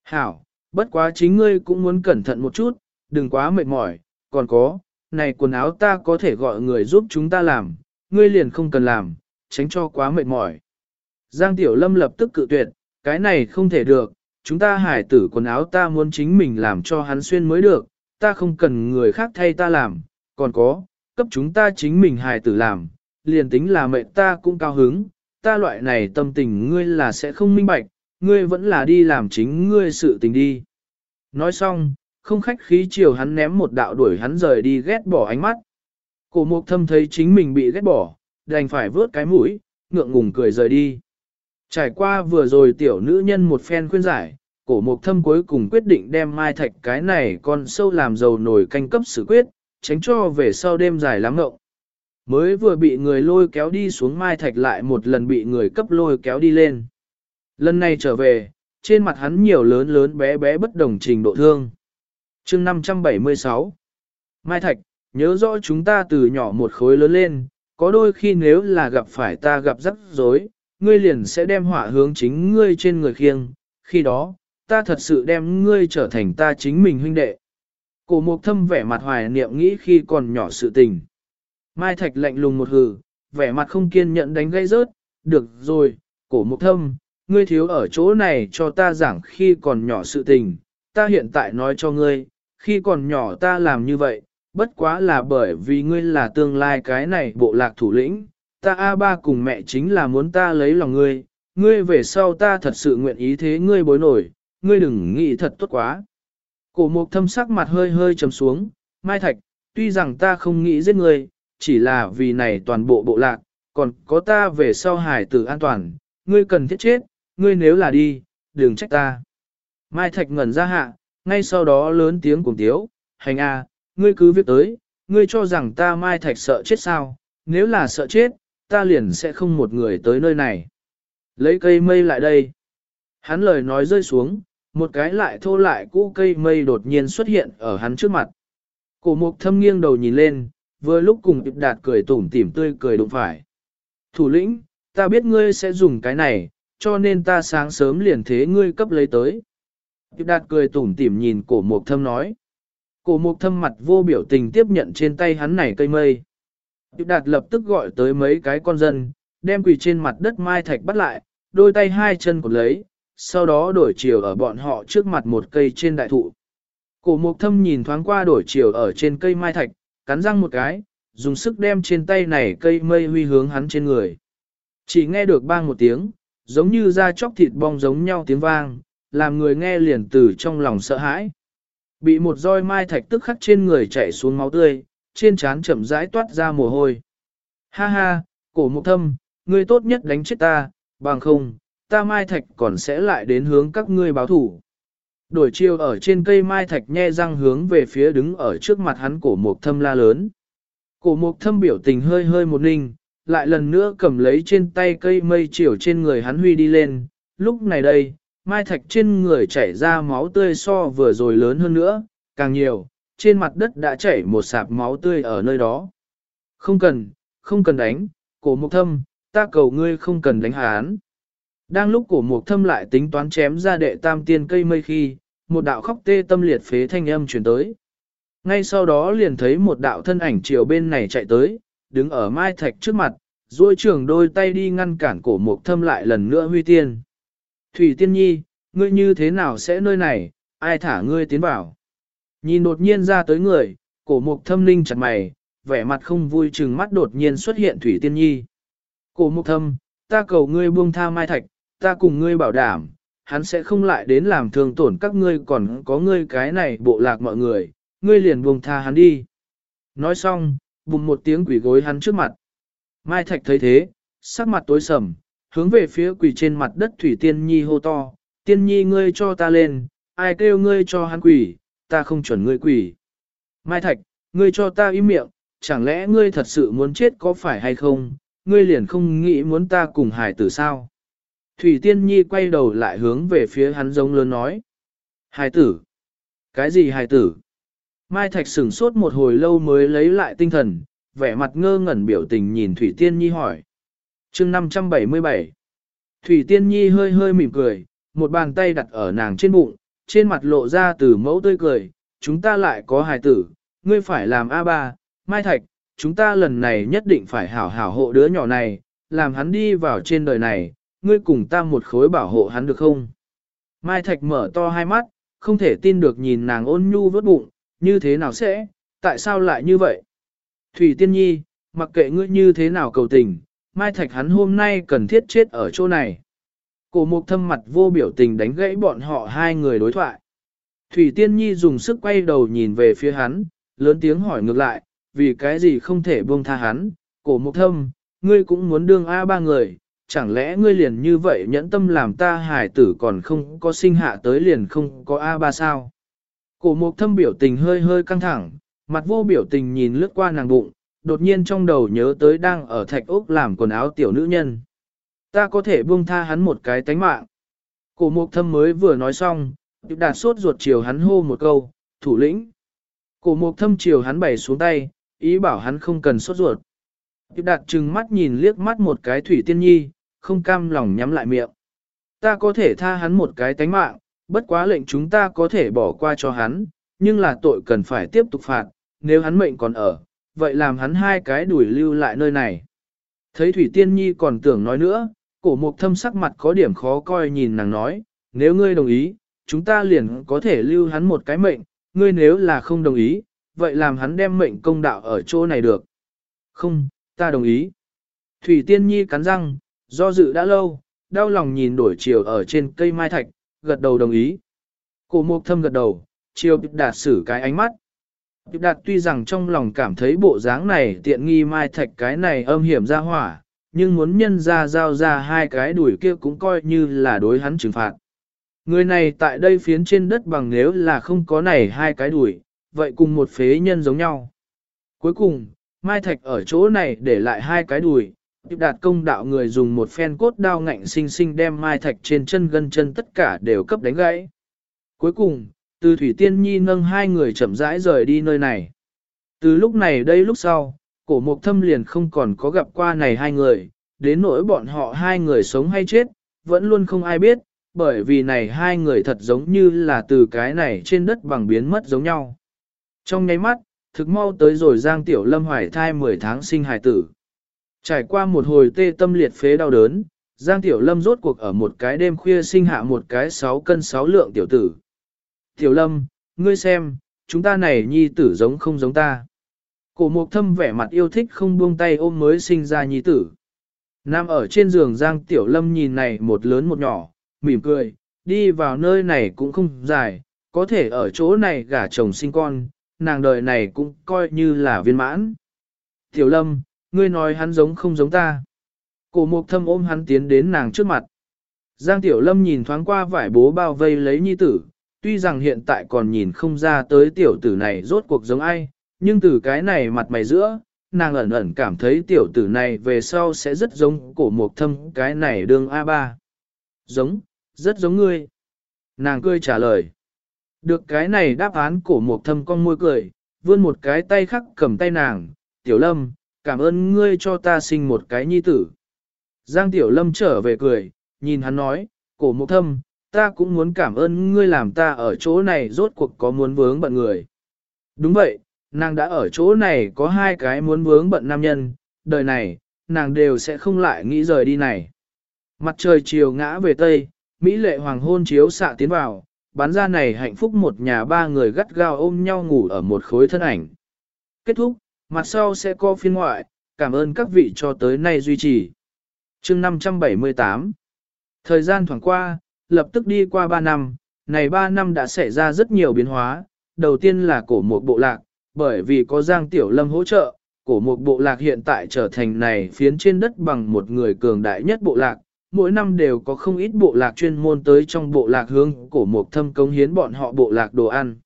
Hảo, bất quá chính ngươi cũng muốn cẩn thận một chút, đừng quá mệt mỏi, còn có, này quần áo ta có thể gọi người giúp chúng ta làm, ngươi liền không cần làm, tránh cho quá mệt mỏi. Giang Tiểu Lâm lập tức cự tuyệt, cái này không thể được, chúng ta hải tử quần áo ta muốn chính mình làm cho hắn xuyên mới được, ta không cần người khác thay ta làm, còn có, cấp chúng ta chính mình hải tử làm, liền tính là mệt ta cũng cao hứng, ta loại này tâm tình ngươi là sẽ không minh bạch, ngươi vẫn là đi làm chính ngươi sự tình đi. Nói xong, không khách khí chiều hắn ném một đạo đuổi hắn rời đi ghét bỏ ánh mắt. Cổ mục thâm thấy chính mình bị ghét bỏ, đành phải vớt cái mũi, ngượng ngùng cười rời đi. Trải qua vừa rồi tiểu nữ nhân một phen khuyên giải, cổ mục thâm cuối cùng quyết định đem mai thạch cái này con sâu làm dầu nổi canh cấp xử quyết, tránh cho về sau đêm dài lắm ngộng. Mới vừa bị người lôi kéo đi xuống mai thạch lại một lần bị người cấp lôi kéo đi lên. Lần này trở về, trên mặt hắn nhiều lớn lớn bé bé bất đồng trình độ thương. chương 576 Mai Thạch, nhớ rõ chúng ta từ nhỏ một khối lớn lên, có đôi khi nếu là gặp phải ta gặp rắc rối, ngươi liền sẽ đem họa hướng chính ngươi trên người khiêng, khi đó, ta thật sự đem ngươi trở thành ta chính mình huynh đệ. Cổ mục thâm vẻ mặt hoài niệm nghĩ khi còn nhỏ sự tình. Mai Thạch lạnh lùng một hừ, vẻ mặt không kiên nhẫn đánh gây rớt, được rồi, cổ mục thâm, ngươi thiếu ở chỗ này cho ta giảng khi còn nhỏ sự tình, ta hiện tại nói cho ngươi, khi còn nhỏ ta làm như vậy, bất quá là bởi vì ngươi là tương lai cái này bộ lạc thủ lĩnh, ta A ba cùng mẹ chính là muốn ta lấy lòng ngươi, ngươi về sau ta thật sự nguyện ý thế ngươi bối nổi, ngươi đừng nghĩ thật tốt quá. Cổ mục thâm sắc mặt hơi hơi trầm xuống, Mai Thạch, tuy rằng ta không nghĩ giết ngươi, chỉ là vì này toàn bộ bộ lạc, còn có ta về sau hải tử an toàn, ngươi cần thiết chết, ngươi nếu là đi, đừng trách ta. Mai Thạch ngẩn ra hạ, ngay sau đó lớn tiếng cùng tiếu, hành a, ngươi cứ việc tới, ngươi cho rằng ta Mai Thạch sợ chết sao, nếu là sợ chết, ta liền sẽ không một người tới nơi này. Lấy cây mây lại đây. Hắn lời nói rơi xuống, một cái lại thô lại cũ cây mây đột nhiên xuất hiện ở hắn trước mặt. Cổ mục thâm nghiêng đầu nhìn lên, vừa lúc cùng Điệp Đạt cười tủm tỉm tươi cười đụng phải. Thủ lĩnh, ta biết ngươi sẽ dùng cái này, cho nên ta sáng sớm liền thế ngươi cấp lấy tới. Điệp Đạt cười tủm tỉm nhìn cổ mục thâm nói. Cổ mục thâm mặt vô biểu tình tiếp nhận trên tay hắn này cây mây. Điệp Đạt lập tức gọi tới mấy cái con dân, đem quỳ trên mặt đất mai thạch bắt lại, đôi tay hai chân cột lấy, sau đó đổi chiều ở bọn họ trước mặt một cây trên đại thụ. Cổ mục thâm nhìn thoáng qua đổi chiều ở trên cây mai thạch, cắn răng một cái, dùng sức đem trên tay này cây mây huy hướng hắn trên người. Chỉ nghe được bang một tiếng, giống như da chóc thịt bong giống nhau tiếng vang, làm người nghe liền từ trong lòng sợ hãi. Bị một roi mai thạch tức khắc trên người chảy xuống máu tươi, trên trán chậm rãi toát ra mồ hôi. Ha ha, cổ mục thâm, ngươi tốt nhất đánh chết ta, bằng không, ta mai thạch còn sẽ lại đến hướng các ngươi báo thủ. Đổi chiều ở trên cây mai thạch nhe răng hướng về phía đứng ở trước mặt hắn cổ mục thâm la lớn. Cổ mục thâm biểu tình hơi hơi một ninh, lại lần nữa cầm lấy trên tay cây mây chiều trên người hắn huy đi lên, lúc này đây, mai thạch trên người chảy ra máu tươi so vừa rồi lớn hơn nữa, càng nhiều, trên mặt đất đã chảy một sạp máu tươi ở nơi đó. Không cần, không cần đánh, cổ mục thâm, ta cầu ngươi không cần đánh hắn. Đang lúc cổ mục thâm lại tính toán chém ra đệ tam tiên cây mây khi, một đạo khóc tê tâm liệt phế thanh âm chuyển tới. Ngay sau đó liền thấy một đạo thân ảnh chiều bên này chạy tới, đứng ở mai thạch trước mặt, duỗi trường đôi tay đi ngăn cản cổ mục thâm lại lần nữa huy tiên. Thủy tiên nhi, ngươi như thế nào sẽ nơi này, ai thả ngươi tiến vào. Nhìn đột nhiên ra tới người, cổ mục thâm linh chặt mày, vẻ mặt không vui chừng mắt đột nhiên xuất hiện Thủy tiên nhi. Cổ mục thâm, ta cầu ngươi buông tha mai thạch, ta cùng ngươi bảo đảm, hắn sẽ không lại đến làm thương tổn các ngươi còn có ngươi cái này bộ lạc mọi người, ngươi liền buông tha hắn đi. Nói xong, bùng một tiếng quỷ gối hắn trước mặt. Mai Thạch thấy thế, sắc mặt tối sầm, hướng về phía quỷ trên mặt đất Thủy Tiên Nhi hô to, tiên nhi ngươi cho ta lên, ai kêu ngươi cho hắn quỷ, ta không chuẩn ngươi quỷ. Mai Thạch, ngươi cho ta im miệng, chẳng lẽ ngươi thật sự muốn chết có phải hay không, ngươi liền không nghĩ muốn ta cùng hải tử sao? Thủy Tiên Nhi quay đầu lại hướng về phía hắn giống lớn nói. Hải tử? Cái gì hải tử? Mai Thạch sửng sốt một hồi lâu mới lấy lại tinh thần, vẻ mặt ngơ ngẩn biểu tình nhìn Thủy Tiên Nhi hỏi. chương 577 Thủy Tiên Nhi hơi hơi mỉm cười, một bàn tay đặt ở nàng trên bụng, trên mặt lộ ra từ mẫu tươi cười, chúng ta lại có hài tử, ngươi phải làm A3, Mai Thạch, chúng ta lần này nhất định phải hảo hảo hộ đứa nhỏ này, làm hắn đi vào trên đời này, ngươi cùng ta một khối bảo hộ hắn được không? Mai Thạch mở to hai mắt, không thể tin được nhìn nàng ôn nhu vớt bụng, như thế nào sẽ, tại sao lại như vậy? Thủy Tiên Nhi, mặc kệ ngươi như thế nào cầu tình, Mai Thạch hắn hôm nay cần thiết chết ở chỗ này. Cổ mục thâm mặt vô biểu tình đánh gãy bọn họ hai người đối thoại. Thủy Tiên Nhi dùng sức quay đầu nhìn về phía hắn, lớn tiếng hỏi ngược lại, vì cái gì không thể buông tha hắn, cổ mục thâm, ngươi cũng muốn đương A ba người, chẳng lẽ ngươi liền như vậy nhẫn tâm làm ta hải tử còn không có sinh hạ tới liền không có A ba sao? Cổ mục thâm biểu tình hơi hơi căng thẳng, mặt vô biểu tình nhìn lướt qua nàng bụng, đột nhiên trong đầu nhớ tới đang ở thạch ốc làm quần áo tiểu nữ nhân. Ta có thể buông tha hắn một cái tánh mạng. Cổ mục thâm mới vừa nói xong, đạt sốt ruột chiều hắn hô một câu, thủ lĩnh. Cổ mục thâm chiều hắn bày xuống tay, ý bảo hắn không cần sốt ruột. Đạt trừng mắt nhìn liếc mắt một cái thủy tiên nhi, không cam lòng nhắm lại miệng. Ta có thể tha hắn một cái tánh mạng, bất quá lệnh chúng ta có thể bỏ qua cho hắn, nhưng là tội cần phải tiếp tục phạt, nếu hắn mệnh còn ở, vậy làm hắn hai cái đuổi lưu lại nơi này. Thấy Thủy Tiên Nhi còn tưởng nói nữa, cổ mục thâm sắc mặt có điểm khó coi nhìn nàng nói, nếu ngươi đồng ý, chúng ta liền có thể lưu hắn một cái mệnh, ngươi nếu là không đồng ý, vậy làm hắn đem mệnh công đạo ở chỗ này được. Không, ta đồng ý. Thủy Tiên Nhi cắn răng, do dự đã lâu, đau lòng nhìn đổi chiều ở trên cây mai thạch, gật đầu đồng ý. Cổ mục thâm gật đầu, chiều đạt xử cái ánh mắt. Đạt tuy rằng trong lòng cảm thấy bộ dáng này tiện nghi mai thạch cái này âm hiểm ra hỏa, nhưng muốn nhân ra giao ra hai cái đuổi kia cũng coi như là đối hắn trừng phạt. Người này tại đây phiến trên đất bằng nếu là không có này hai cái đuổi, vậy cùng một phế nhân giống nhau. Cuối cùng, Mai Thạch ở chỗ này để lại hai cái đùi, tiếp đạt công đạo người dùng một phen cốt đao ngạnh sinh sinh đem Mai Thạch trên chân gân chân tất cả đều cấp đánh gãy. Cuối cùng, từ Thủy Tiên Nhi nâng hai người chậm rãi rời đi nơi này. Từ lúc này đây lúc sau, cổ mục thâm liền không còn có gặp qua này hai người, đến nỗi bọn họ hai người sống hay chết, vẫn luôn không ai biết, bởi vì này hai người thật giống như là từ cái này trên đất bằng biến mất giống nhau. Trong nháy mắt, thực mau tới rồi Giang Tiểu Lâm hoài thai 10 tháng sinh hài tử. Trải qua một hồi tê tâm liệt phế đau đớn, Giang Tiểu Lâm rốt cuộc ở một cái đêm khuya sinh hạ một cái 6 cân 6 lượng tiểu tử. Tiểu Lâm, ngươi xem, chúng ta này nhi tử giống không giống ta. Cổ mục thâm vẻ mặt yêu thích không buông tay ôm mới sinh ra nhi tử. Nam ở trên giường Giang Tiểu Lâm nhìn này một lớn một nhỏ, mỉm cười, đi vào nơi này cũng không dài, có thể ở chỗ này gả chồng sinh con, nàng đời này cũng coi như là viên mãn. Tiểu Lâm, ngươi nói hắn giống không giống ta. Cổ mục thâm ôm hắn tiến đến nàng trước mặt. Giang Tiểu Lâm nhìn thoáng qua vải bố bao vây lấy nhi tử, tuy rằng hiện tại còn nhìn không ra tới tiểu tử này rốt cuộc giống ai, nhưng từ cái này mặt mày giữa, nàng ẩn ẩn cảm thấy tiểu tử này về sau sẽ rất giống cổ mục thâm cái này đương A3. Giống, rất giống ngươi. Nàng cười trả lời. Được cái này đáp án cổ mục thâm con môi cười, vươn một cái tay khắc cầm tay nàng, tiểu lâm, cảm ơn ngươi cho ta sinh một cái nhi tử. Giang tiểu lâm trở về cười, nhìn hắn nói, cổ mục thâm, ta cũng muốn cảm ơn ngươi làm ta ở chỗ này rốt cuộc có muốn vướng bận người. Đúng vậy, nàng đã ở chỗ này có hai cái muốn vướng bận nam nhân, đời này, nàng đều sẽ không lại nghĩ rời đi này. Mặt trời chiều ngã về Tây, Mỹ lệ hoàng hôn chiếu xạ tiến vào, bán ra này hạnh phúc một nhà ba người gắt gao ôm nhau ngủ ở một khối thân ảnh. Kết thúc, mặt sau sẽ có phiên ngoại, cảm ơn các vị cho tới nay duy trì. chương 578 Thời gian thoảng qua, lập tức đi qua 3 năm, này 3 năm đã xảy ra rất nhiều biến hóa, đầu tiên là cổ một bộ lạc, bởi vì có Giang Tiểu Lâm hỗ trợ, cổ một bộ lạc hiện tại trở thành này phiến trên đất bằng một người cường đại nhất bộ lạc, mỗi năm đều có không ít bộ lạc chuyên môn tới trong bộ lạc hướng cổ mục thâm cống hiến bọn họ bộ lạc đồ ăn.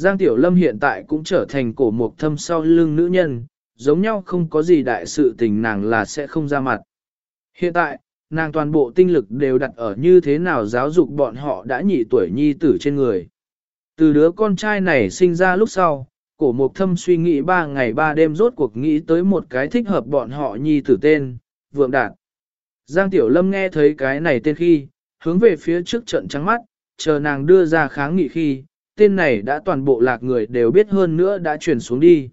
Giang Tiểu Lâm hiện tại cũng trở thành cổ mục thâm sau lưng nữ nhân, giống nhau không có gì đại sự tình nàng là sẽ không ra mặt. Hiện tại, nàng toàn bộ tinh lực đều đặt ở như thế nào giáo dục bọn họ đã nhị tuổi nhi tử trên người. Từ đứa con trai này sinh ra lúc sau, cổ mục thâm suy nghĩ ba ngày ba đêm rốt cuộc nghĩ tới một cái thích hợp bọn họ nhi tử tên, vượng đạt. Giang Tiểu Lâm nghe thấy cái này tên khi, hướng về phía trước trận trắng mắt, chờ nàng đưa ra kháng nghị khi, tên này đã toàn bộ lạc người đều biết hơn nữa đã chuyển xuống đi.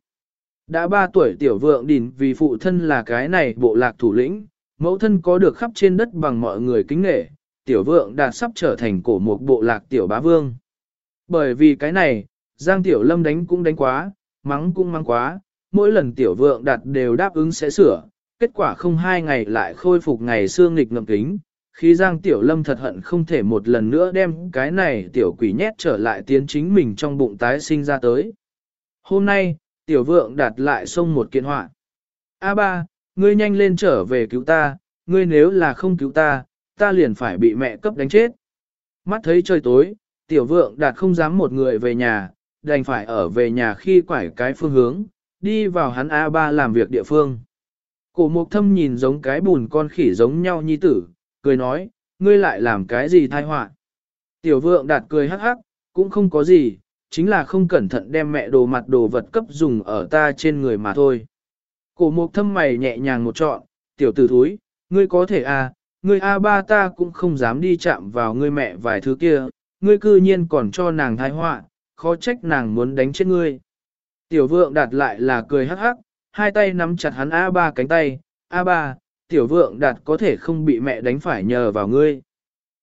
Đã ba tuổi Tiểu Vượng đỉn vì phụ thân là cái này bộ lạc thủ lĩnh, mẫu thân có được khắp trên đất bằng mọi người kính nghệ, Tiểu Vượng đã sắp trở thành cổ một bộ lạc Tiểu Bá Vương. Bởi vì cái này, Giang Tiểu Lâm đánh cũng đánh quá, mắng cũng mắng quá, mỗi lần Tiểu Vượng đạt đều đáp ứng sẽ sửa, kết quả không hai ngày lại khôi phục ngày xương nghịch ngầm kính, khi Giang Tiểu Lâm thật hận không thể một lần nữa đem cái này tiểu quỷ nhét trở lại tiến chính mình trong bụng tái sinh ra tới. Hôm nay, Tiểu Vượng đạt lại xông một kiện họa. A ba, ngươi nhanh lên trở về cứu ta, ngươi nếu là không cứu ta, ta liền phải bị mẹ cấp đánh chết. Mắt thấy trời tối, Tiểu Vượng đạt không dám một người về nhà, đành phải ở về nhà khi quải cái phương hướng, đi vào hắn A Ba làm việc địa phương. Cổ mục thâm nhìn giống cái bùn con khỉ giống nhau nhi tử, cười nói, ngươi lại làm cái gì thai họa Tiểu vượng đạt cười hắc hắc, cũng không có gì, chính là không cẩn thận đem mẹ đồ mặt đồ vật cấp dùng ở ta trên người mà thôi. Cổ mục thâm mày nhẹ nhàng một trọn, tiểu tử thúi, ngươi có thể à, ngươi A ba ta cũng không dám đi chạm vào ngươi mẹ vài thứ kia, ngươi cư nhiên còn cho nàng thai họa khó trách nàng muốn đánh chết ngươi. Tiểu vượng đạt lại là cười hắc hắc, hai tay nắm chặt hắn a ba cánh tay, a ba tiểu vượng đạt có thể không bị mẹ đánh phải nhờ vào ngươi.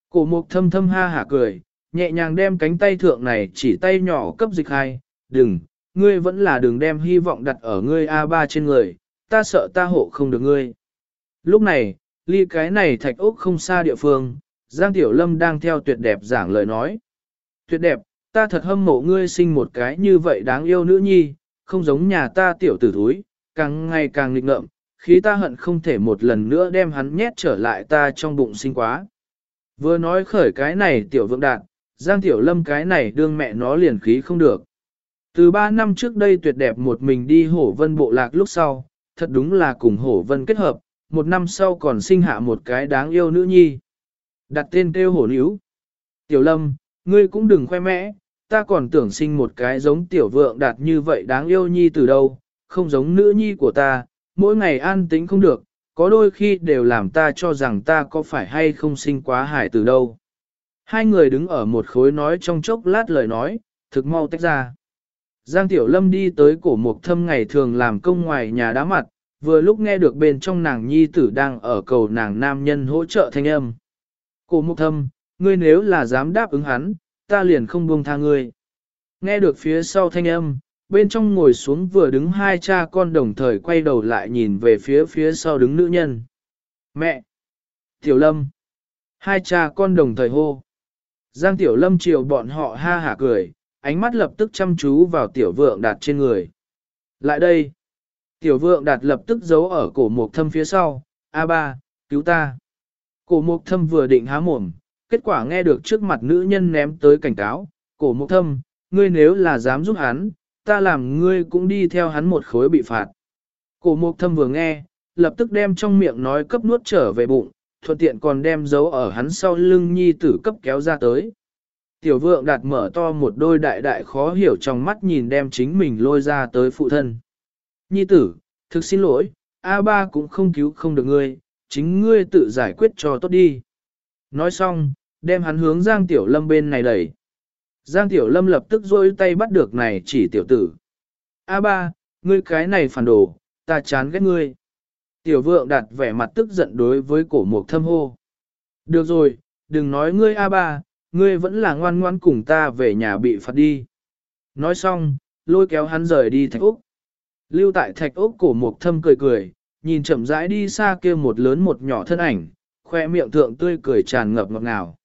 Cổ mục thâm thâm ha hả cười, nhẹ nhàng đem cánh tay thượng này chỉ tay nhỏ cấp dịch hai, đừng, ngươi vẫn là đừng đem hy vọng đặt ở ngươi A3 trên người, ta sợ ta hộ không được ngươi. Lúc này, ly cái này thạch ốc không xa địa phương, Giang Tiểu Lâm đang theo tuyệt đẹp giảng lời nói. Tuyệt đẹp, ta thật hâm mộ ngươi sinh một cái như vậy đáng yêu nữ nhi, không giống nhà ta tiểu tử thúi, càng ngày càng nghịch ngợm, khí ta hận không thể một lần nữa đem hắn nhét trở lại ta trong bụng sinh quá. Vừa nói khởi cái này tiểu vượng đạt, Giang Tiểu Lâm cái này đương mẹ nó liền khí không được. Từ ba năm trước đây tuyệt đẹp một mình đi hổ vân bộ lạc lúc sau, thật đúng là cùng hổ vân kết hợp, một năm sau còn sinh hạ một cái đáng yêu nữ nhi. Đặt tên kêu hổ níu. Tiểu Lâm, ngươi cũng đừng khoe mẽ, ta còn tưởng sinh một cái giống tiểu vượng đạt như vậy đáng yêu nhi từ đâu, không giống nữ nhi của ta, mỗi ngày an tĩnh không được, có đôi khi đều làm ta cho rằng ta có phải hay không sinh quá hải từ đâu. Hai người đứng ở một khối nói trong chốc lát lời nói, thực mau tách ra. Giang Tiểu Lâm đi tới cổ mục thâm ngày thường làm công ngoài nhà đá mặt, vừa lúc nghe được bên trong nàng nhi tử đang ở cầu nàng nam nhân hỗ trợ thanh âm. Cổ mục thâm, ngươi nếu là dám đáp ứng hắn, ta liền không buông tha ngươi. Nghe được phía sau thanh âm, bên trong ngồi xuống vừa đứng hai cha con đồng thời quay đầu lại nhìn về phía phía sau đứng nữ nhân. Mẹ! Tiểu Lâm! Hai cha con đồng thời hô. Giang Tiểu Lâm chiều bọn họ ha hả cười, ánh mắt lập tức chăm chú vào Tiểu Vượng Đạt trên người. Lại đây! Tiểu Vượng Đạt lập tức giấu ở cổ mục thâm phía sau, A ba, cứu ta! Cổ mục thâm vừa định há mồm, kết quả nghe được trước mặt nữ nhân ném tới cảnh cáo, cổ mục thâm, ngươi nếu là dám giúp hắn, ta làm ngươi cũng đi theo hắn một khối bị phạt. Cổ mục thâm vừa nghe, lập tức đem trong miệng nói cấp nuốt trở về bụng, thuận tiện còn đem dấu ở hắn sau lưng nhi tử cấp kéo ra tới. Tiểu vượng đặt mở to một đôi đại đại khó hiểu trong mắt nhìn đem chính mình lôi ra tới phụ thân. Nhi tử, thực xin lỗi, A3 cũng không cứu không được ngươi, chính ngươi tự giải quyết cho tốt đi. Nói xong, đem hắn hướng Giang Tiểu Lâm bên này đẩy. Giang Tiểu Lâm lập tức rôi tay bắt được này chỉ tiểu tử. A ba, ngươi cái này phản đồ, ta chán ghét ngươi. Tiểu vượng đặt vẻ mặt tức giận đối với cổ mục thâm hô. Được rồi, đừng nói ngươi A ba, ngươi vẫn là ngoan ngoan cùng ta về nhà bị phạt đi. Nói xong, lôi kéo hắn rời đi thạch úc. Lưu tại thạch úc cổ mục thâm cười cười, nhìn chậm rãi đi xa kia một lớn một nhỏ thân ảnh, khoe miệng thượng tươi cười tràn ngập ngọt ngào.